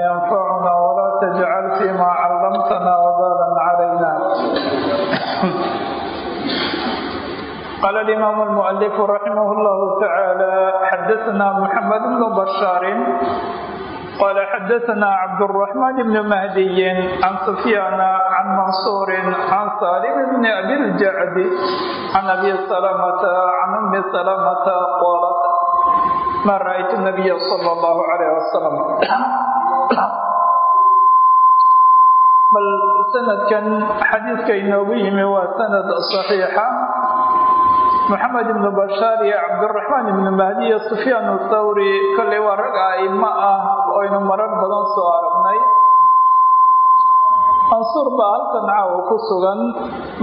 ينفعنا ولا تجعل فيما علمتنا وبالا علينا قال الإمام المؤلف رحمه الله تعالى حدثنا محمد بن بشار قال حدثنا عبد الرحمن بن مهدي عن سفيان عن منصور عن سالم بن أبي الجعد عن أبي سلمة عن أم سلمة قالت ما رأيت النبي صلى الله عليه وسلم bal sanadkan xadiidka inoogu yimi waa sanad saxiixa moxamed ibnu bashaar iyo cabdiraxmaan ibnu mahdi iyo sufyaan athawri kollay waa rag aimo ah oynu marar badan soo aragnay mansuur baa halkan caawa ku sugan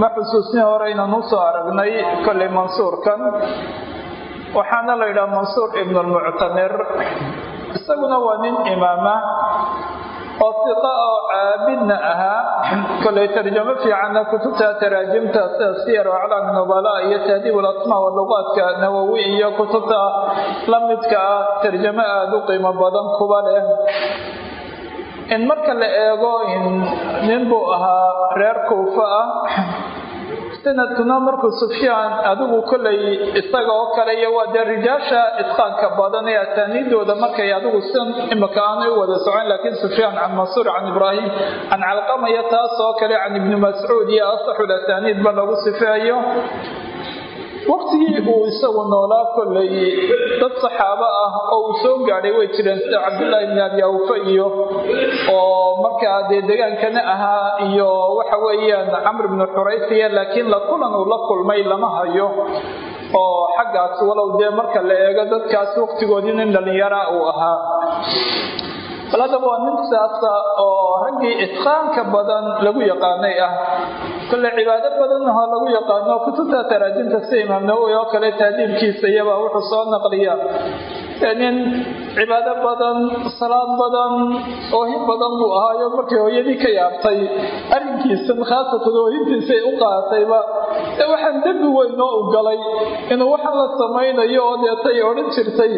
ma xusuusni hore inaan u soo aragnay kollay mansuurkan waxaana la yidhaha mansuur ibnu lmuctamir isaguna waa nin imaama oo siqa oo caabidna ahaa kolay tarjamo fiicanna kutubta taraajimta sida siyar aclaam nubala iyo tahdiib alasmaa waluqaadka nawowi iyo kutubta la midka ah tarjamo aada u qiimo badan kuba leh in marka la eego nin buu ahaa reer kuufa ah sanadkuna markuu sufyaan adigu kollay isaga oo kale iyo waa dee rijaasha idqaanka badan ee asaaniidooda markay adigu sidan imika aanay u wada socon laakiin sufyaan can mansuur can ibraahim can calqamaya taas oo kale can ibni mascuud iyo asaxul asaaniid ba lagu sifeeyo waqtigii uu isagu noolaa kollay dad saxaabo ah oo uu soo gaadhay way jireen sida cabdullaahi bni abi awfa iyo oo markaa dee degaankana ahaa iyo waxa weeyaan camr bnu xuraysiya laakiin la kulan uu la kulmay lama hayo oo xaggaas walow dee marka la eego dadkaas waqtigoodii nin dhallinyara uu ahaa bal haddaba waa nin saasa oo raggii itqaanka badan lagu yaqaanay ah. Kolle cibaado badanahoo lagu yaqaano kutubta taraajinta sida imaam oo kale taadiibkiisa wuxuu soo naqliya nin cibaado badan salaad badan oohin badan buu ahaayo markii hooyadii ka yaabtay. Arrinkiisan khaasatan oohintiisay u qaadatayba ee waxaan dembi weyn oo u galay inuu waxaan la samaynayo oo deetay odhan jirtay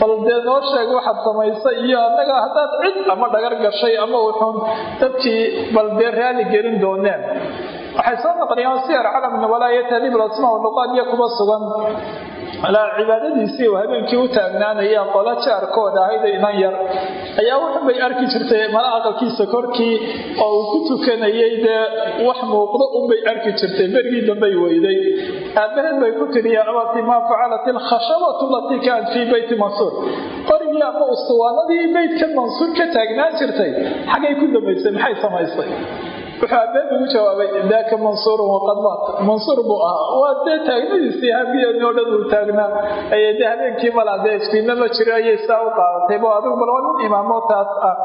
bal dee noo sheeg waxaad samaysay iyo annaga haddaad cid ama dhagar gashay ama uxun dadkii bal dee raali gelin dooneen. Waxay soo naqliyaan siyar calam nubala iyo tahdiib alasmaa iyo kuba sugan alaa cibaadadiisii uu habeenkii u taagnaanaya qola jaarkooda ahayda inan yar. Ayaa wuxunbay arki jirtay mala aqalkiisa korkii oo uu ku tukanayay dee wax muuqdo unbay arki jirtay. Bergii dambay weyday. Aabaheed bay ku tiri yaa abati maa facalat ilkhashabatu latii kaanat fii beyti mansuur. Qorigii ama ustuwaanadii beydka mansuur ka taagnaan jirtay xaggay ku dambaysay maxay samaysay wuxuu abeed ugu jawaabay daaka mansuurun waqad maat. Mansuur buu ahaa. Waa dee taagnadiisii habiyani oo dhan uu taagnaa ayay dee habeenkii malaa dee iskiina ma jiro ayay saa u qaadatay. Bo adigu bal waa nin imaamo taas ah.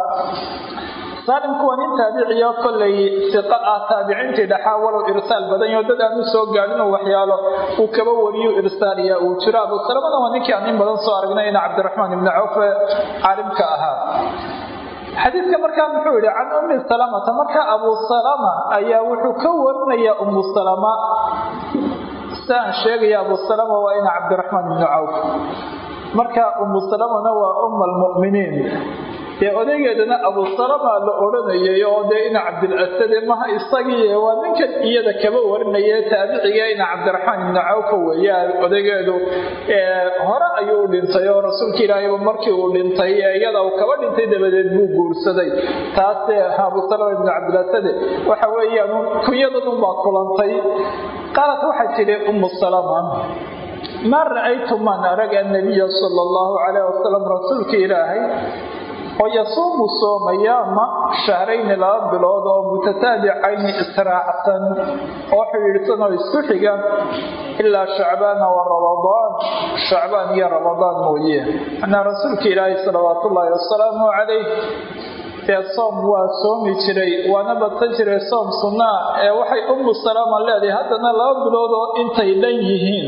Saalimku waa nin taabiciyo kollay siqa ah taabiciintii dhaxaa walow irsaal badan dad aan u soo gaadhin waxyaalo uu kaba wariyo irsaaliya uu jiro abu salamana waa ninkii aan in badan soo aragnay ina cabdiraxmaan ibni cawfe caalimka ahaa xadiidka markaa muxuu yihi can ummi salamata markaa abu salama ayaa wuxuu ka warinaya ummu salama siaan sheegaya abu salama waa ina cabdiraxmaan ibni cawf. Marka ummu salamana waa umma almu'miniin dee odaygeedana abu la odhanayay oo dee ina cabdilasade maha isagii waa ninkan iyada kaba warinaya taabiciga ina cabdiraxmaan ibni cawfa weeya odaygeedu hore ayuu dhintay oo rasuulka ilaahayba markii uu dhintay iyada uu kaba dhintay dabadeed buu guursaday. Taase abu salama cabdilasade waxa weeyaan kunyadanunbaa kulantay. Qaalat waxay tidhi ummu salama maa ra'aytu maan arag annabiya sala allahu calayh wasalam rasuulka ilaahay oo yasuumu soomaya ma shahrayni laba bilood oo mutataabicayni israacsan oo xidhiidhsan oo isku xiga ilaa shacbaana wa ramadaan. Shacbaan iyo ramadaan mooye. Manaa rasuulka ilaahay salawaat ullaahi wasalaamu calayh dee soom waa soomi jiray waana badsan jiray soom sunnaa ee waxay ummu salaama leedahay haddana laba bilood oo intay dhan yihiin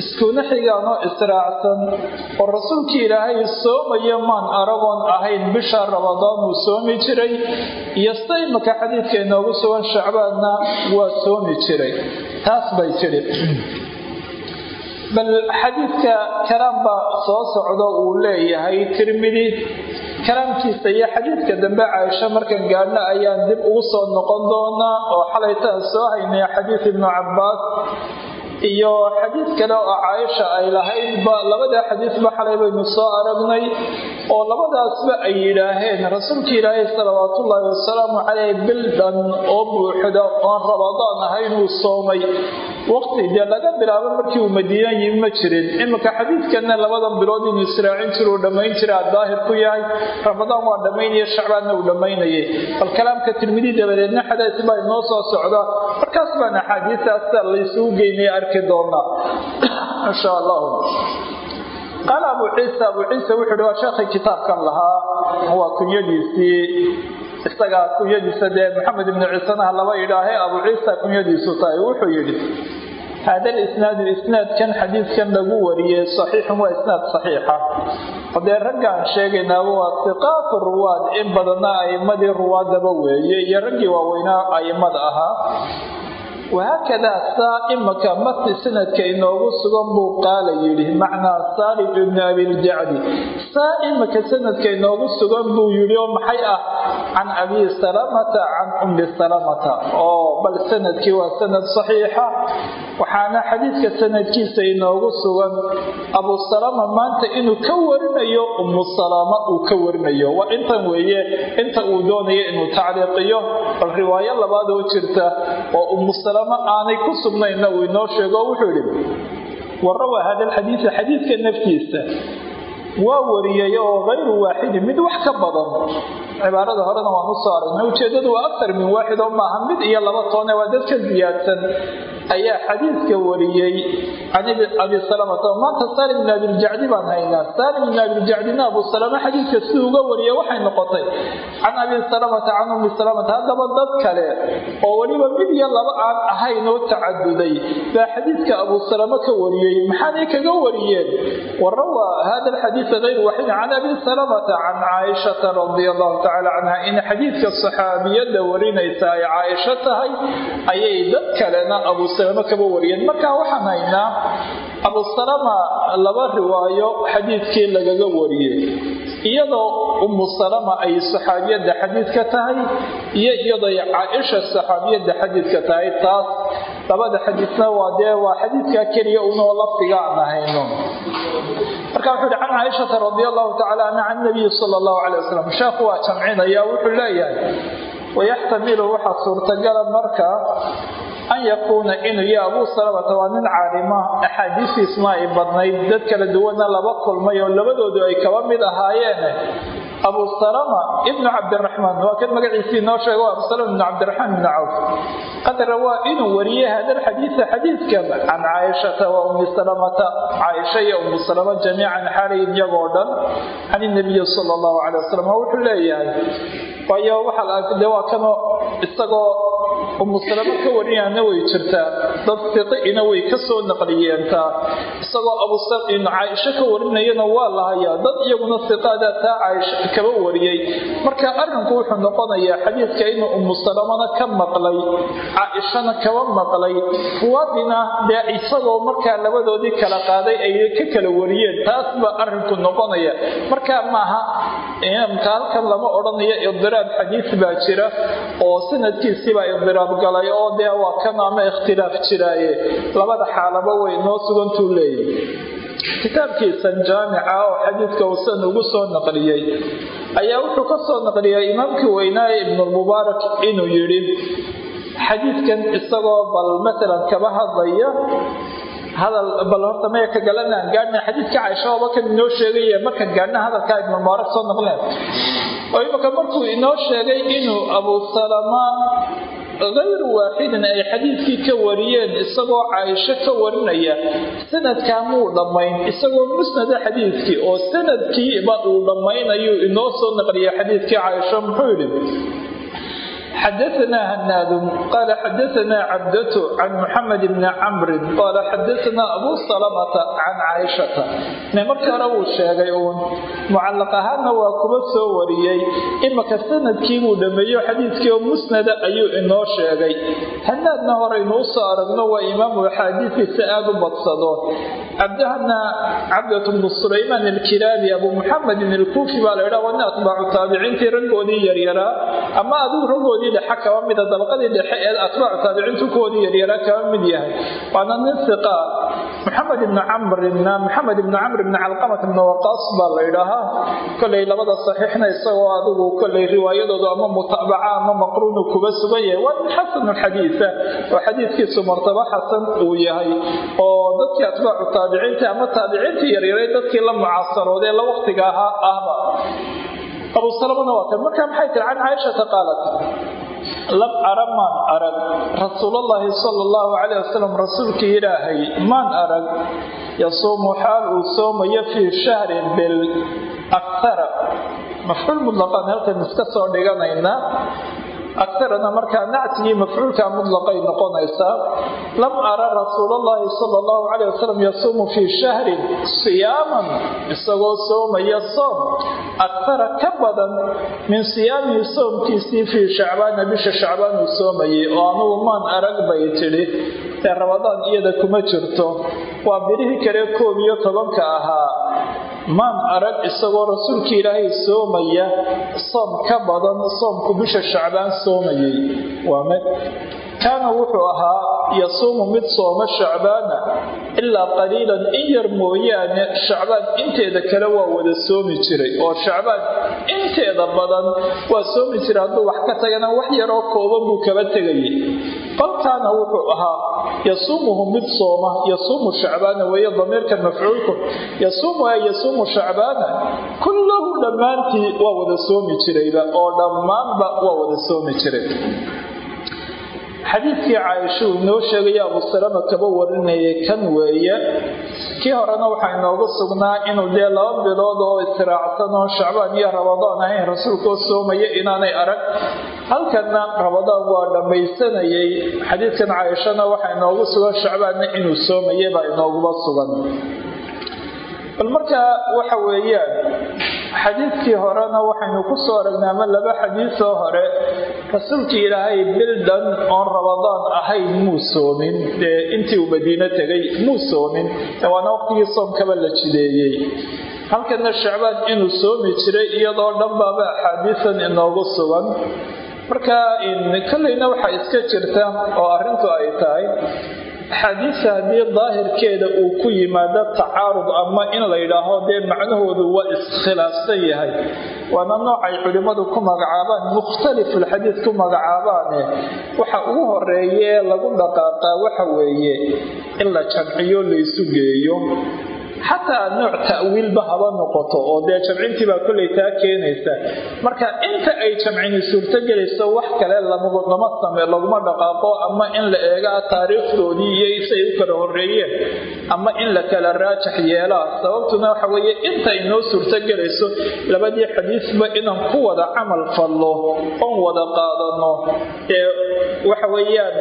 iskuna xigaanoo israacsan oo rasuulkii ilaahay soomaya maan aragoon ahayn bisha ramadaan uu soomi jiray iyo sida imaka xadiidka inoogu sugan shacbaanna waa soomi jiray. Taas bay tidhi. Bal xadiidka kalaam baa soo socdo uu leeyahay tirmidi. Kalaamkiisa iyo xadiidka dambe caaisho markaan gaadhno ayaan dib ugu soo noqon doonaa oo xalaytaan soo haynaya xadiid ibnu cabbaas iyo xadiid kale oo caaisha ay lahaydba labada xadiisba xalay baynu soo aragnay oo labadaasba ay yidhaaheen rasuulka ilaahay salawaatullaahi wasalaamu caleyh bildhan oo buuxda oon rabadaan ahayn soomay. Waqti dee laga bilaabo markii uu madiina yimi ma jirin. Iminka xadiidkanna labadan bilood inuu israacin jiro uu dhammayn jiraa daahir ku yahay. Ramadaan waa dhammaynaya shacbaanna uu dhammaynayay. Bal kalaamka tirmidi dabadeedna xadays inoo soo socda. Markaas baan axaadiistaasa laysugu geynaya arki doonaa insha allahu qaala abu ciisa abu ciisa wuxuu hi waa sheekhay kitaabkan lahaa waa kunyadiisii isagaa kunyadiisa dee maxamed ibnu ciisanaha laba yidhaahe abu ciisa kunyadiisu tahay. Wuxuu yidhi hada lisnaadu isnaadkan xadiidkan lagu wariyey saxiixun waa isnaad saxiixa. Odee raggaan sheegaynaaba waa siqaatu ruwaad in badanna a'imadii ruwaadaba weeye iyo raggii waaweynaa a'imada ahaa wahaakadaa saa imaka marti sanadka inoogu sugan buu qaala yidhi macnaa saalim ibnu abiljacdi saa imaka sanadka inoogu sugan buu yidhi oo maxay ah can abi salamata can ummi salamata oo bal sannadkii waa sanad saxiixa waxaana xadiidka sanadkiisa inoogu sugan abu salama maanta inuu ka warinayo ummu salama uu ka warinayo waa intan weeye inta uu doonayo inuu tacliiqiyo bal riwaayo labaad oo jirta oo ummu aanay ku sugnayna uu inoo sheego wuxuu yidhi warawa hada alxadiida xadiidka naftiisa waa wariyay oo hayru waaxidin mid wax ka badan. Cibaarada horena waan u soo aragnay ujeedadu waa aktar min waaxid oo maaha mid iyo laba toone waa dad ka siyaadsan ayaa xadiidka wariyey can abi salamata maanta salim ibn abiljacdi baan haynaa salim ibn abiljacdina abu salama xadiidka siduu uga wariyay waxay noqotay can abi salamata can ummi salamata haddaba dad kale oo weliba mid iyo laba aan ahayn oo tacaduday baa xadiidka abu salama ka wariyey maxaanay kaga wariyeen warawa hada alxadiida hayru waaxid can abi salamata can caaishata radia allahu tacala canha in xadiidka saxaabiyada warinaysa ay caaisho tahay ayay dad kalena abu salama kaba wariyeen marka waxaan haynaa abu salama laba riwaayo xadiidkii lagaga wariyey. Iyadoo ummu salama ay saxaabiyadda xadiidka tahay iyo iyadoo caaisha saxaabiyadda xadiidka tahay taas labada xadiidna waa dee waa xadiidkaa keliya unoo lafdiga aan ahayno. Marka wuxuu hi can caaishata radi allahu tacala anha can nabiyi sala allahu calay wasalam sheekhu waa jamcinaya wuxuu leeyahay wayaxtamilu waxaa suurtagala marka an yakuuna inuu ya abuu salamata waa nin caalima axaadiistiisma ay badnayd dad kala duwanna laba kulmay oo labadoodu ay kaba mid ahaayeen abu salama ibnu cabdiraxmaan waa kan magaciisii noo sheego abu salama ibnu cabdiraxmaan ibnu cawf qad rawaa inuu wariyey hada alxadiida xadiidkan can caaishata wa ummi salamata caaisha iyo ummu salama jamiican xaalayin iyagoo dhan can inabiyi sala allahu calay wasalam wuxuu leeyahay waayo waxaa de waa kanoo isagoo ummu salama ka warinayaana way jirtaa. Dad fiqiina way ka soo naqliyeentaa isagoo abu caaisho ka warinayana waa la dad iyaguna siqaadaa taa caaisha kaba wariyey. Marka arrinku wuxuu noqonayaa xadiidka inuu ummu salamana ka maqlay caaishana kaba maqlay. Ruwaadina dee isagoo markaa labadoodii kala qaaday ay ka kala wariyeen. Taas arrinku noqonaya. Marka maaha halkan lama odhanayo idiraab xadiis baa jira oo sanadkiisiibaa idiraab galay oo dee waa kan ama ikhtilaaf jiraaye. Labada xaalaba way noo sugantuu leeyahy kitaabkiisan jaamica oo xadiidka uusan ugu soo naqliyey ayaa wuxuu ka soo naqliyay imaamkii weynaaye ibnulmubaarak inuu yidhi xadiidkan isagoo bal matalan kaba hadlaya. Hadal bal horta maya ka galanaan. Gaadhna xadiidka caaisha ooba kan inoo sheegay markan gaadhna hadalkaa ibnulmubaarak soo naqleen. Oo imaka markuu inoo sheegay inuu abu salama hayru waaxidin ay xadiidkii ka wariyeen isagoo caaisho ka warinaya sanadkaa muu dhammayn? Isagoo musnada xadiidkii oo sanadkiiba uu dhammaynayuu inoo soo naqliya xadiidkii caaisho muxuu yidhi xadaana hanaadu qaala xadaana cabdatu can muxamed bni camrin qaala xadaana abu salamata can caaishata ne marka hore wuu sheegay uun mucallaq ahaanna waa kuma soo wariyey imaka sannadkii buu dhameeyo xadiidkii oo musnada ayuu inoo sheegay hanaadna hore inuu soo aragno waa imaamu axaadiiskiisa aada u badsado cabdahana cabdat bnu sulaymaan alkilaabi abu muxamedin alkuufi baa laydhaa wana atbaacu taabiciintii raggoodii yaryaraa ama adigu raggoodii dhexe kaba mida dabaqadii dhexe ee atbaacu taabiciintu kuwoodii yaryaraa kaba mid yahay. Waana nin iqa maxamed ibni camrina maxamed ibni camr ibni calqamat ibni waqaas baa la ydhaahaa kolay labada saxiixna isagoo adigu kolay riwaayadoodu ama mutaabaca ama maqruunu kuba sugan yahay waa min xasanu xadiisa oo xadiiskiisu martabo xasan uu yahay. Oo dadkii atbaacu taabiciinta ama taabiciintii yaryaray dadkii la mucaasarooday la waqtiga ahaa ahba abu salamana waa kan markaa maxay tiri can caaishata qaalat lam ara maan arag rasuulallaahi sala allahu calayh wasalam rasuulkii ilaahay maan arag yasuumu xaal uu soomayo fii shahrin bil akhara mafcuul mutlaqaan halkan iska soo dhiganaynaa akarana markaa nactigii mafcuulka mutlaqay noqonaysaa lam ara rasuulallaahi sala allahu calayh wasalam yasuumu fii shahrin siyaaman isagoo soomaya soom akara ka badan min siyaamihi soomkiisii fii shacbaana bisha shacbaan uu soomayay oo anugu maan arag bay tidhi ee rabadaan iyada kuma jirto waa birihii kale koob iyo tobanka ahaa maan arag isagoo rasuulka ilaahay soomaya soom ka badan soomku bisha shacbaan soomayay. Waa mid. Kaana wuxuu ahaa yasuumu mid sooma shacbaana ilaa qaliilan in yar mooyaane shacbaan inteeda kale waa wada soomi jiray. Oo shacbaan inteeda badan waa soomi jiray hadduu wax ka tagana wax yaroo kooban buu kaba tegayay kaana wuxuu ahaa yasuumuhu mid sooma yasuumu shacbaana weeye damiirka mafcuulku yasuumu ay yasuumu shacbaana kullahu dhammaantii waa wada soomi jirayba oo dhammaanba waa wada soomi jiray. Xadiidkii caaisha uu inoo sheegaya abu salama kaba warinayay kan weeye kii horena waxaa inoogu sugnaa inuu dee laba bilood oo istiraacsan oo shacbaan iyo rabadaan ahayn rasuulkoo soomaya inaanay arag. Halkanna rabadaan waa dhammaysanayay. Xadiidkan caaishana waxaa inoogu sugan shacbaanna inuu soomayay baa inooguba sugan. Bal markaa waxa weeyaan xadiidkii horena waxaynu ku soo aragnay ama laba xadiisoo hore rasuulkii ilaahay bildhan oon rabadaan ahayn muu soomin? Dee intii uu madiino tegay muu soomin? Waana waqtigii soomkaba la jideeyey. Halkana shacbaan inuu soomi jiray iyadoo dhanbaaba axaadiisan inoogu sugan. Marka kollayna waxaa iska jirta oo arrintu ay tahay axaadiista haddii daahirkeeda uu ku yimaado tacaarud ama in la yidhaaho dee macnahoodu waa iskhilaafsan yahay. Waana noocay culimmadu ku magacaabaan mukhtalifulxadiid ku magacaabaane waxa ugu horeeye lagu dhaqaaqaa waxa weeye in la jamciyo laysu geeyo xataa nooc ta'wiilba haba noqoto oo dee jamcintii baa kollay taa keenaysa. Marka inta ay jamcini suurtogelayso wax kale lama same laguma dhaqaaqo. Ama in la eegaa taariikhdoodii iyo isay u kala horeeyeen ama in la kala raajax yeelaa. Sababtuna waxa weeye inta inoo suurtogelayso labadii xadiisba inaan ku wada camal fallo oon wada qaadano. Ee waxa weeyaan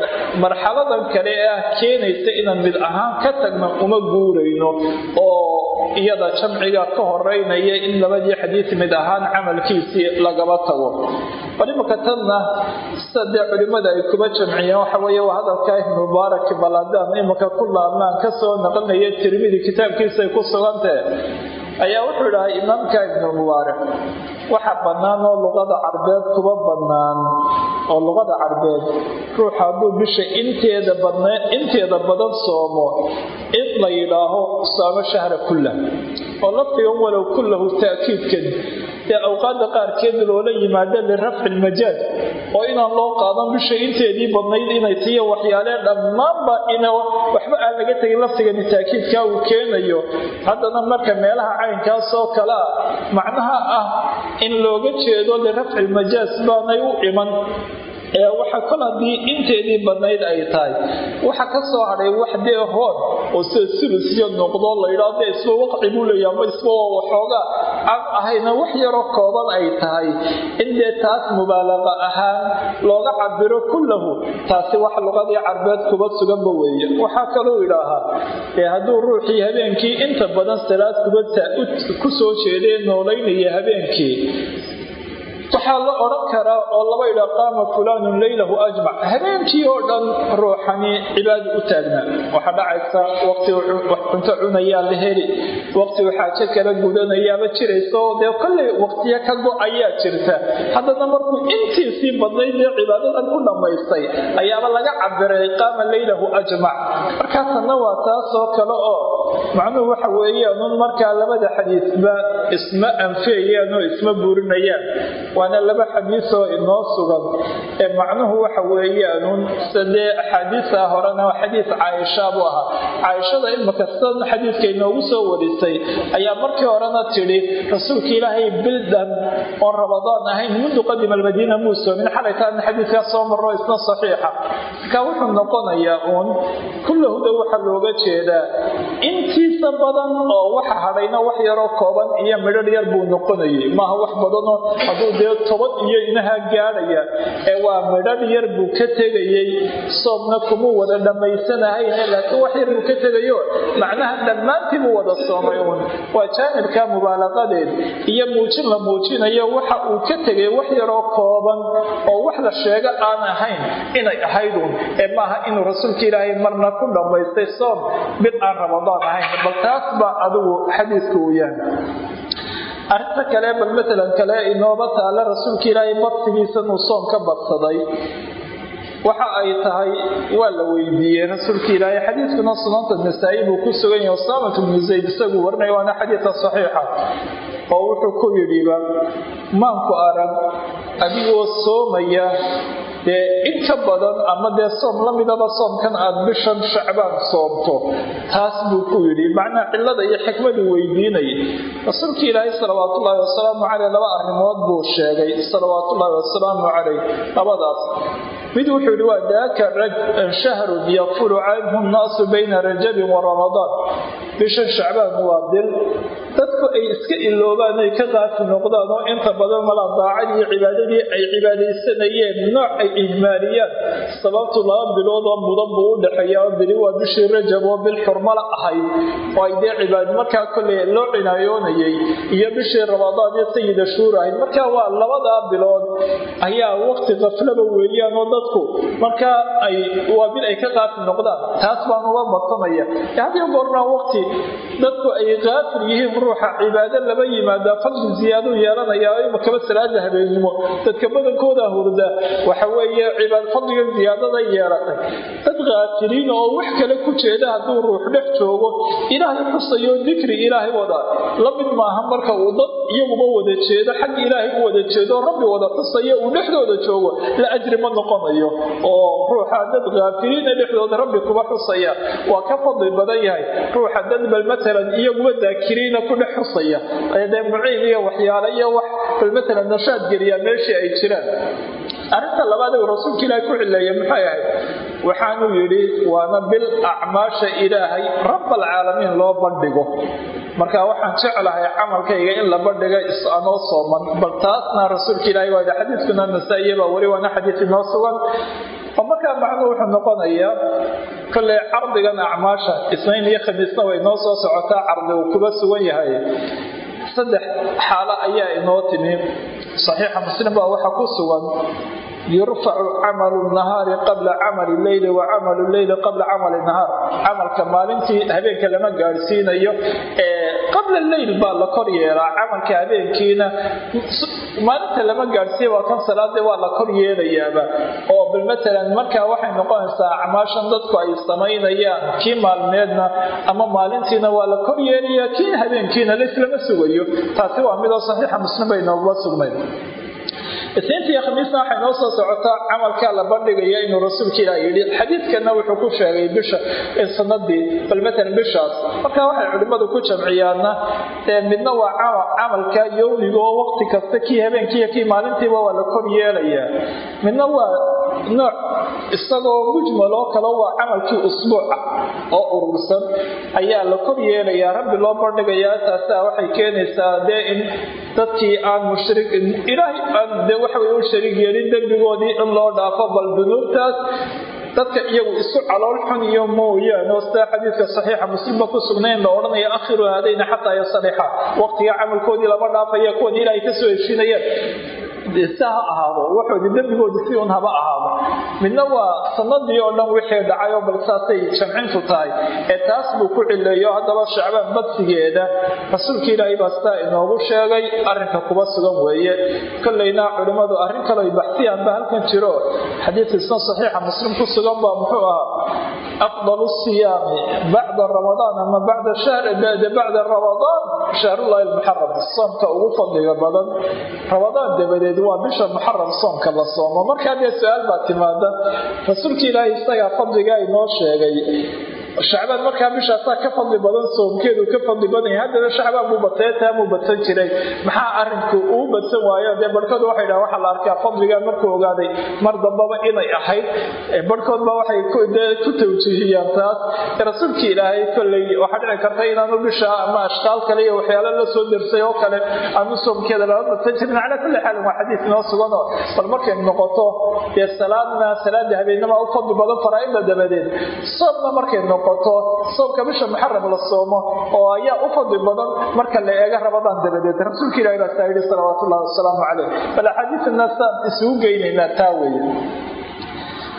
marxaladan kale ah keenaysa inaan mid ahaan ka tagno uma guurayno oo iyada jamciga ka horeynaya in labadii xadiis mid ahaan camalkiisii lagaba tago. Bal imanka tanna sida dee culimmada ay kuba jamciyeen waxa weeye waa hadalka ibn mubaarak baladaan. Imanka ku laabmaan ka soo naqlinaya tirmidi kitaabkiisaay ku sugantahe ayaa wuxuu idhahay imaamka ibnu mubaarak waxa bannaan oo luqada carbeed kuba bannaan oo luqada carbeed ruuxa hadduu bisha inteeda badna inteeda badan soomo in la yidhaaho saamo shahra kullah oo lafdigan walow kullahu ta'kiidkan ee awqaada qaarkeed loola yimaado lirafci lmajaaz oo inaan loo qaadan bisha inteedii badnayd inay tiyo waxyaalee dhammaanba waxba aan laga tegin lafdigani taakiidkaa uu keenayo. Haddana marka meelaha caynkaasoo kale ah macnaha ah in looga jeedo lirafci lmajaaz baanay u iman ee waxa kol haddii inteedii badnayd ay tahay waxa ka soo hadhay wax dee hoon oo sida sulisiyo noqdo la yidhaho dee isba waqci buu leeyahay ama isba waxoogaa aan ahayna wax yaroo kooban ay tahay. In dee taas mubaalaqa ahaan looga cabiro kullahu taasi wax luqadii carbeed kuba suganba weeye. Waxaa kaluu idhaahaa ee hadduu ruuxii habeenkii inta badan salaad kuba ku soo jeedee noolaynaya habeenkii waxaa la odhan karaa oo laba idhaa qaama fulaanun leylahu ajmac. Habeenkii oo dhan ruuxani cibaada u taagnaa waxaa dhacaysa waqti wax cunto cunayaa la heli. Waqti uu xaajo kala gudanayaaba jiraysa oo dee kollay waqtiyo ka go'ayaa jirta. Haddana markuu intiisii badnayd ee cibaadadan ku dhammaystay ayaaba laga cabiray qaama leylahu ajmac. Markaasanna waa taasoo kale oo macnuhu waxa weeyaanun markaa labada xadiisba isma anfiyayaan oo isma burinayaan waana laba xadiisoo inoo sugan. Ee macnuhu waxa weeyaanun sadee axaadiisa horena xadiis caaisha buu ahaa. Caaishada imika xadiiska inoogu soo warisay ayaa markii horena tidhi rasuulka ilaahay bildan oon rabadaan ahayn mundu qadima almadiina muu soomin xalaytaana xadiiskaa soo maro isna saxiixa. Marka wuxuu noqonayaa uun kullahuda waxaa looga jeedaa intiisa badan oo waxa hadhayna wax yaroo kooban iyo midhadh yar buu noqonayay. Maaha wax badanoo hadduu dee toban iyo inaha gaadhaya ee waa midhadh yar buu ka tegayey. Soomna kuma wada dhammaysanahayne laakiin wax yar buu ka tegayo. Macnaha dhammaantii buu wada soomay uun. Waa jaanibka mubaalaqadeed iyo muujin la muujinayo waxa uu ka tegay wax yaroo kooban oo wax la sheego aan ahayn inay ahayduun ee maaha inuu rasuulka ilaahay marna ku dhammaystay soom mid aan rabadaan ahayn. Bal taas baa adigu xadiiska uu arrinta kale bal matalan kale inooba taalla rasuulka ilaahay badsigiisan uu soom ka badsaday. Waxa ay tahay waa la weydiiyey rasuulka ilaahay. Xadiiskuna sunanta nasaa-i buu ku sugan yahay usaamat bnu zayd isagu warinaya waana xadiidka saxiixa oo wuxuu ku yidhiba maanku arag adigoo soomaya dee in ka badan ama dee soom la midaba soomkan aada bishan shacbaan soomto taas buu ku yidhi. Macnaa cillada iyo xikmadu weydiinayay rasuulka ilaahay salawaatullaahi wasalaamu caleyh laba arrimood buu sheegay salawaatullaahi wasalaamu caleyh labadaas. Mid wuxuu yidhi waa daaka shahrun yakfulu canhu nnaasu bayna rajabin wa ramadaan. Bishan shacbaan waa bil dadku ay iska iloobaan ay ka qaafi noqdaan oo inta badan malaa cibaadadii ay cibaadaysanayeen nooc ay ihmaaliyaan sababtu laba bilood oo mudan buu u dhexeeya oo bili waa bishii rajab oo bil xurmala ahayd oo ay dee cibaad markaa kolley loo cinaayoonayay iyo bishii ramadaan iyo sayida shuur ahayd marka waa labadaa bilood ayaa waqti qaflaba weeyaan oo dadku markaa ay waa bil ay ka qaafi noqdaan taas baan uga badsanaya hadiyo goornaa waqti dadku ay qaafir yihiin ruuxa cibaado laba yimaadaa fadli ziyaaduu yeelanayaa imakaba salaada habeenimo dadka badankooda hurda waxa weeye cibaad fadliga yeelatay. Dad kaafiriin oo wax kale ku jeeda hadduu ruux dhex joogo ilaahay xusayo dikri ilaahay wada. La mid maaha marka uu dad iyaguba wada jeedo xag ilaahay u wada jeedo rabbi wada xusayo uu dhexdooda joogo la ajri ma noqonayo. Oo ruuxa dad kaafiriina dhexdooda rabbi kuba xusaya. Waa ka fadli badan yahay. Ruuxa dad bal matalan iyaguba daakiriina ku dhex xusaya. Dee muciin iyo waxyaale iyo wax bal matalan nashaad geliyaa meeshii ay jiraan. Arrinta labaad uu rasuulka ilaahay ku cileeyay maxay ahayd waxaanuu yidhi waana bil acmaasha ilaahay rabalcaalamiin loo bandhigo. Marka waxaan jeclahay camalkayga in la bandhiga anoo sooman. Bal taasna rasuulka ilahay waa xadiiskuna nasaa-iya baa weli waana xadiis inoo sugan. Oo markaa macnuhu wuxuu noqonayaa kolley cardigan acmaasha isnayn iyo khamiisna way noo soo socotaa cardi uu kuba sugan yahay. Saddex xaalo ayaa inoo timi. Saxiixa muslim baa waxaa ku sugan yurfacu camalu nahaari qabla camali leyli wa camalu leyli qabla camali nahaar camalka maalintii habeenka lama gaadhsiinayo qabla leyl baa la kor yeelaa camalka habeenkiina maalinta lama gaadhsiiya waa kan salaada waa la kor yeelayaaba oo bal matalan markaa waxay noqonaysaa acmaashan dadku ay samaynayaan kii maalmeedna ama maalintiina waa la kor yeelayaa kii habeenkiina laislama sugayo taasi waa midoo saxiixa muslim bay nooguma sugnayd isniintii khamiisna waxay noo soo socotaa camalkaa la bandhigaya inuu rasuulka ilaah yidhi. Xadiidkana wuxuu ku sheegay bisha sanadii bal matalan bishaas. Marka waxay culimmadu ku jamciyaana midna waa camalka yowmiga oo waqti kasta kii habeenkiiyo kii maalintiiba waa la kor yeelayaa. Midna waa nooc isagoo mujmal oo kale waa camalkii usbuuca oo urursan ayaa la kor yeelayaa. Rabbi loo bandhigayaa taasaa waxay keenaysaa dee in dadkii aan mushrik ilaahay aan dee waxa way u shariig yeelin dembigoodii in loo dhaafo bal dunuubtaas dadka iyagu isu calool xun iyo mooyaane. Oo sidaa xadiidka saxiixa muslimba ku sugnayn la odhanaya akhiru haadayna xataa yasalixa waqtiga camalkoodii lama dhaafaya kuwan ilaahay ka soo heshinayeen si ha ahaado waxoodii dembigoodi si un haba ahaado. Midna waa sanadii oo dhan wixii dhacay oo bal saasay jamcintu tahay. Ee taas buu ku cileeyo haddaba shacbaan badsigeeda rasuulka ilaahay baa inoogu sheegay arrinka kuba sugan weeye. Kollayna culimmadu arrin kale ay baxsiyaanba halkan jiro. Xadiid isna saxiixa muslim ku sugan baa muxuu ahaa afdalu siyaami bacda ramadaan ama bacda shahr bacda ramadaan shahrullahi almuxaram soomka ugu fadliga badan. Ramadaan dabadeed waa bisha muxaram soomka la soomo. Markaa dee su'aal baa timaada rasuulka ilaahay isagaa fadligaa inoo sheegay shacbaan markaa bishaasaa ka fadli badan soomkeedu ka fadli badanya haddana shacbaan buu bateetaa muu badsan jiray maxaa arinku uu badsan waayo dee barhkooda waxay dhahan waxaa la arkaa fadligaa markuu ogaaday mar dambaba inay ahayd barhkoodba waxay ku tawjiihiyaan taas rasuulkii ilaahay kolley waxaa dhici karta inaanu bisha ama ashkaal kale iyo waxyaalo la soo dersay oo kale aanu soomkeeda lama badsan jirin calaa kulli xaalin waa xadiis inoo suganoo bal markay noqoto dee salaadna salaada habeenima u fadli badan faraa'ida dabadeed soomna markay noqoto soomka bisha muxaram la soomo oo ayaa u fadli badan marka la eego ramadaan dabadeed. Rasuulka ilahi baa saa yidhi salawaatu ullahi wasalaamu caleyh bal axaadiisna saan isugu geynaynaa taa weeye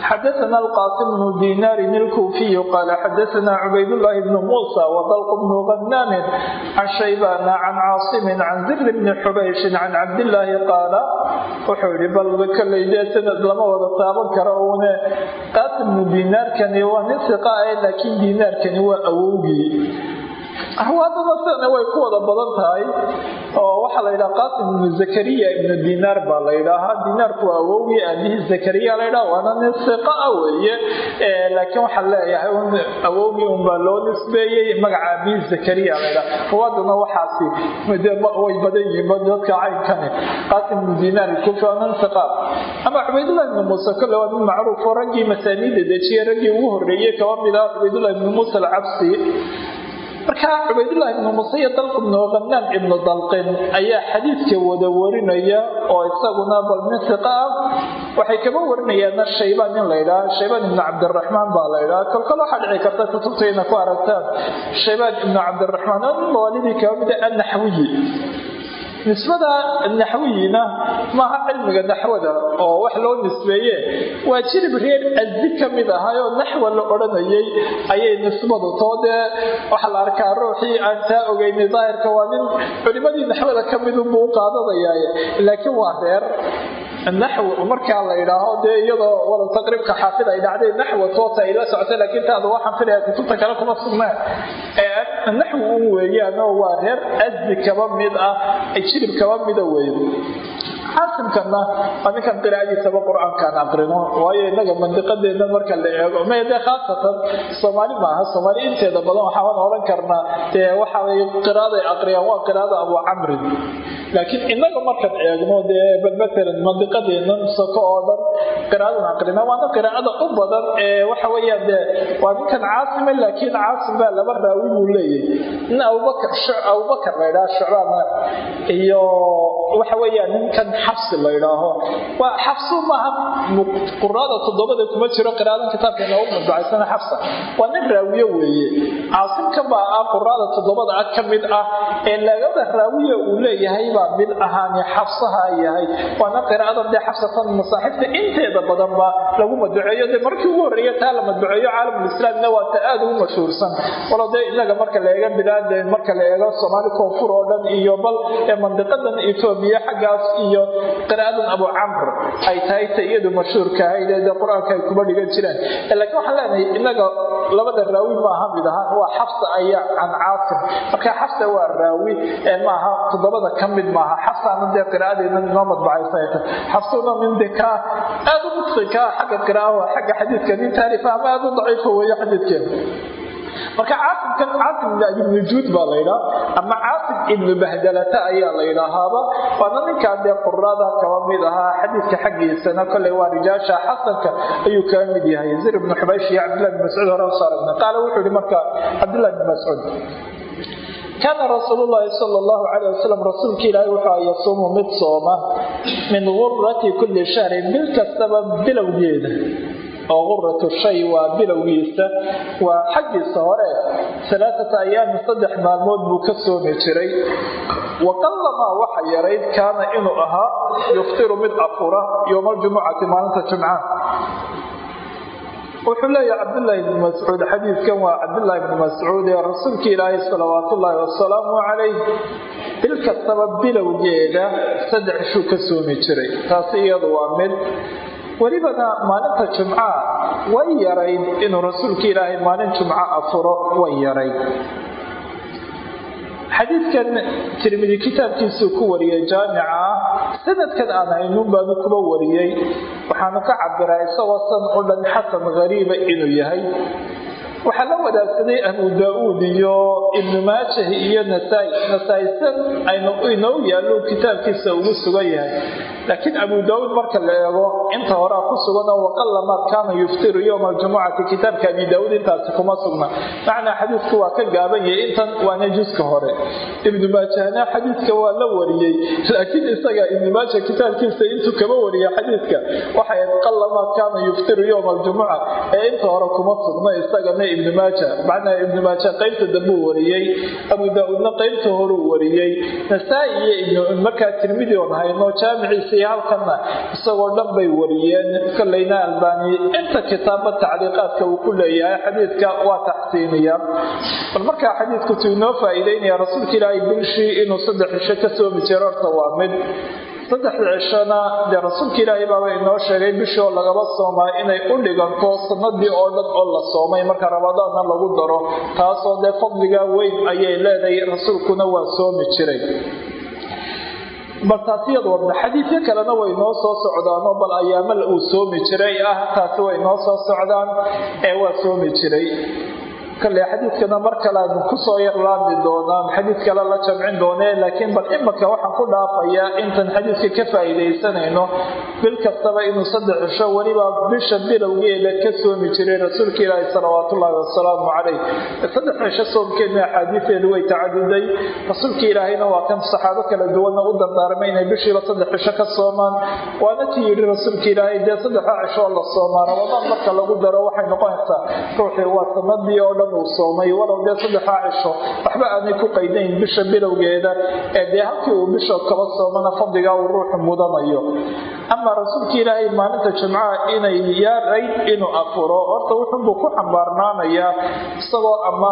xadaana alqaasim bnu dinarin ilkuufiyu qaala xadaana cubaydulaahi bnu muusa wdalq bnu hanaamin can shaybana can caasimin can ziri bni xubayshin can cabdilaahi qaala wuxuu yihi bal koleydee sanad lama wada taaban karo uune qaasim bnu dinaarkani waa nin siqa laakiin dinaarkani waa awowgii ahwaadada sidana way ku wada badan tahay oo waxaa la yidhaha qaasim ibnu zakariya ibnu dinaar baa la yidhaahaa. Dinaarku waa awowgii aabihii zakariya la ydhaha waana nin siqa ah weeye. Laakiin waxaa leeyahay awowgii unbaa loo nisbeeyey magaca aabihii zakariya la ydhaha ahwaadana waxaasi way badan yihiin dadka caynkani qaasim ibnu dinaar kufi waa nin ama cubaydullah ibnu muuse kole waa nin macruuf oo raggii masaaniida dejiyey raggii ugu horreeyey kaba mid ah cubaydullah ibnu muuse alcabsi marka cubaydullah ibnu muse iyo dalq ibnu khanaam ibnu dalqin ayaa xadiidka wada warinaya oo isaguna bal nin siqa ah. Waxay kaba warinayaana shaybaan in la ydhaha shaybaan ibnu cabdiraxmaan baa la ydhaha kolkol waxaa dhici karta kutubtayna ku aragtaan. Shaybaan ibnu cabdiraxmaan mawaalidii kaba mida annaxwiyi nisbada naxwiyina maaha cilmiga naxwada oo wax loo nisbeeye waa jirib reer asdi ka mid ahaayoo naxwa la odhanayay ayay nisbadu too waxaa la arkaa ruuxii aan taa ogeynay daahirka waa nin culimadii naxwada ka midunbuu u qaadanayaay laakiin waa reer naxw markaa la yidhaaho dee iyadoo wada taqriibka xaafid ay dhacday naxwa toota ay la socotay laakiin taada waxaan filaya kutubta kale kuma sugnaa naxwi un weeyaanoo waa reer asdi kaba mid ah jirib kaba mida weeye xaasimkana waa ninkan qiraa'adiisaba qur'aankaan aqrino waayo inaga mandiqadeena marka la eego. Mde khaasatan? Soomaali maaha soomaali inteeda badan waxaan odhan karnaa dee waxaay qiraaday aqriyaan waa qiraada abu camrin. Laakiin inaga markaan eegno dee bal maalan mandiqadeenan soko oo dhan qiraadan aqrina waana qiraa'ada u badan ee waxa weeyaan dee waa ninkan caasime laakiin caasim baa laba raawi buu leeyahay. Nin abubakar abubakar la ydhaha shucbaana iyo waxa weeyaan ninkan xabsi la ydhaaho waa xabsu maaha quraada toddobada kuma jiro qiraadan kitaabka inoogu madbacaysana xabsa. Waa nin raawiye weeye. Caasimka baa ah quraada toddobada ka mid ah ee lagada raawiye uu leeyahay baa mid ahaani xabsaha yahay. Waana qiraa'ada dee xabsatan masaaxifta inteeda badan baa lagu madbaceeyo dee markii ugu horreeya taa la madbaceeyo caalamulislaamina waa ta aada ugu mashhuursan. Walo dee inaga marka la eego bilaad marka la eego soomaali koonfur oo dhan iyo bal ee mandiqadan etoobiya xaggaas iyo qiraadan abu camr ay tahay ta iyadu mashhuurka ahayd ee qur'aanka ay kuma dhigan jireen laakiin waxaan leenahay inaga labada raawi maaha mid ahaan. Waa xabsa aya can caasim marka xabsa waa raawi maaha toddobada ka mid maaha xabsaana dee qiraadeena inoo madbacaysa xabsuna min de ka aad u mudqinka xagga qiraa'aha xagga xadiidka. Nin taarifa ama aad u daciifa weeye xadiidkeena marka caasimkan caasim ibn nujuud baa laydhaa ama caasim ibnu bahdalata ayaa la ydhaahaaba waana ninkaa dee qurada kaba mid ahaa xadiidka xaggiisana koley waa rijaasha xasanka ayuu kaga mid yahay. Zir ibnu xubaysh iyo cabdillahi bn mascuud hore u soo aragna wuxuu yihi marka cabdillahi bn mascuud kaana rasuul llaahi sal llahu calayh wasalam rasuulka ilaahi wuxuu yasuumu mid sooma min gurati kulli shahrin bil kastaba bilowgeeda oo guratu shay waa bilowgiisa waa xaggiisa hore. Alaaata ayaamin saddex maalmood buu ka soomi jiray. Waqalamaa waxa yarayd kaana inuu ahaa yuftiru mid afura yowma aljumucati maalinta jumca. Wuxuu leeyahay cabdulaahi bni mascuud xadiidkan waa cabdulaahi bni mascuud ee rasuulka ilaahay salawaat wasalaamu calayh. Bil kastaba bilowgeeda saddex ishuu ka soomi jiray. Taasi iyadu waa mid welibana maalinta jumca way yarayd inuu rasuulka ilaahay maalin jumco afuro way yarayd. Xadiidkan tirmidi kitaabkiisuu ku wariyey jaamica sanadkan aan haynuun baanu kuba wariyey waxaanu ka cabiraa isagoo san o dhan xasan hariiba inuu yahay. Waxaa la wadaagsaday abu daa-uud iyo ibnu maajah iyo nasaa-i. Nasaa-isan aynu inoo yaallo kitaabkiisa ugu sugan yahay laakiin abu daa-uud marka la eego inta horea ku suganoo waqalamaa kaana yuftiru yowma aljumucati kitaabka abi daa-uud intaasi kuma sugna. Macnaa xadiidku waa ka gaaban yahay intan waana juska hore. Ibnu maajahna xadiidka waa la wariyey. Laakiin isaga ibnu maajah kitaabkiisa intuu kama wariya xadiidka waxay ahayd qalamaa kaana yuftiru yowma aljumuca ee inta hore kuma sugna isagana ibnu maaja macnaa ibnu maaja qaybta dambuu wariyey abu daa-uudna qaybta horuu wariyey. Nasaa-i iyo markaa tirmidi oon hayno jaamiciisa iyo isagoo dhan bay wariyeen. Kolleyna albani inta kitaaba tacliiqaadka uu ku leeyahay xadiidka waa taxsiiniya. Bal markaa xadiidku tuu inoo faa-iideynaya rasuulka ilaahay bilshii inuu saddex cisho ka soomi jiro horta waa mid. Saddexda cishona dee rasuulka ilaahay baaba inoo sheegay bishii oo lagaba soomaa inay u dhiganto sanadii oo dhan oo la soomay. Marka ramadaanna lagu daro taasoo dee fadliga weyn ayay leedahay rasuulkuna waa soomi jiray bal taasi iyadu wadna xadiidyo kalena way noo soo socdaanoo bal ayaamala uu soomi jiray ah taasi way noo soo socdaan ee waa soomi jiray kale xadiidkana mar kale aanu ku soo yarlaami doonaan xadiid kale la jamcin doonee laakiin bal imika waxaan ku dhaafayaa intan xadiidka ka faa'iidaysanayno bil kastaba inuu saddex cisho weliba bisha bilowgeeda ka soomi jiray rasuulka ilaahi salawaatullaahi wasalaamu calayh. Saddex cisho soomkeedna axaadiiseedu way tacaduday rasuulka ilaahayna waa kan saxaabo kala duwanna u dardaarmay inay bishiiba saddex cisho ka soomaan. Waana tii yidhi rasuulka ilaahay dee saddexa cishoo la soomaa ramadaan marka lagu daro waxay noqonaysaa ruuxii waa sanadii oo dhan uu soomay walow dee saddexaa cisho waxba aanay ku qaydayn bisha bilowgeeda ee dee halkii uu bisha kaba soomana fadligaa uu ruuxu mudanayo ama rasuulka ilaahay maalinta jimcaha inay yaarayd inuu afuro. Horta wuxunbuu ku xambaarnaanayaa isagoo ama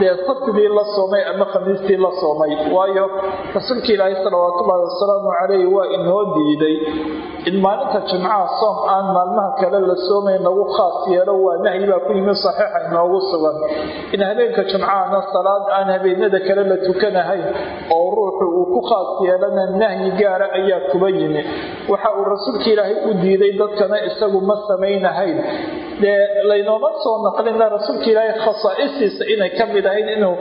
dee sabtidii la soomay ama khamiistii la soomay. Waayo rasuulka ilaahay salawaatullaahi wasalaamu calayh waa inoo diiday. In maalinta jimcaha soom aan maalmaha kale la soomayn lagu khaas yeelo waa nahyi baa ku yimi saxiixa inoogu sugan. In habeenka jimcahana salaad aan habeenada kale la tukanahayn oo ku khaas yeelana nahyi gaara ayaa kuba yimi. Waxa uu rasuulka ilaahay u diiday dadkana isagu ma samaynahayn dee laynooma soo naqlina rasuulka ilaahay khasaa'istiisa inay ka mid ahayd inuu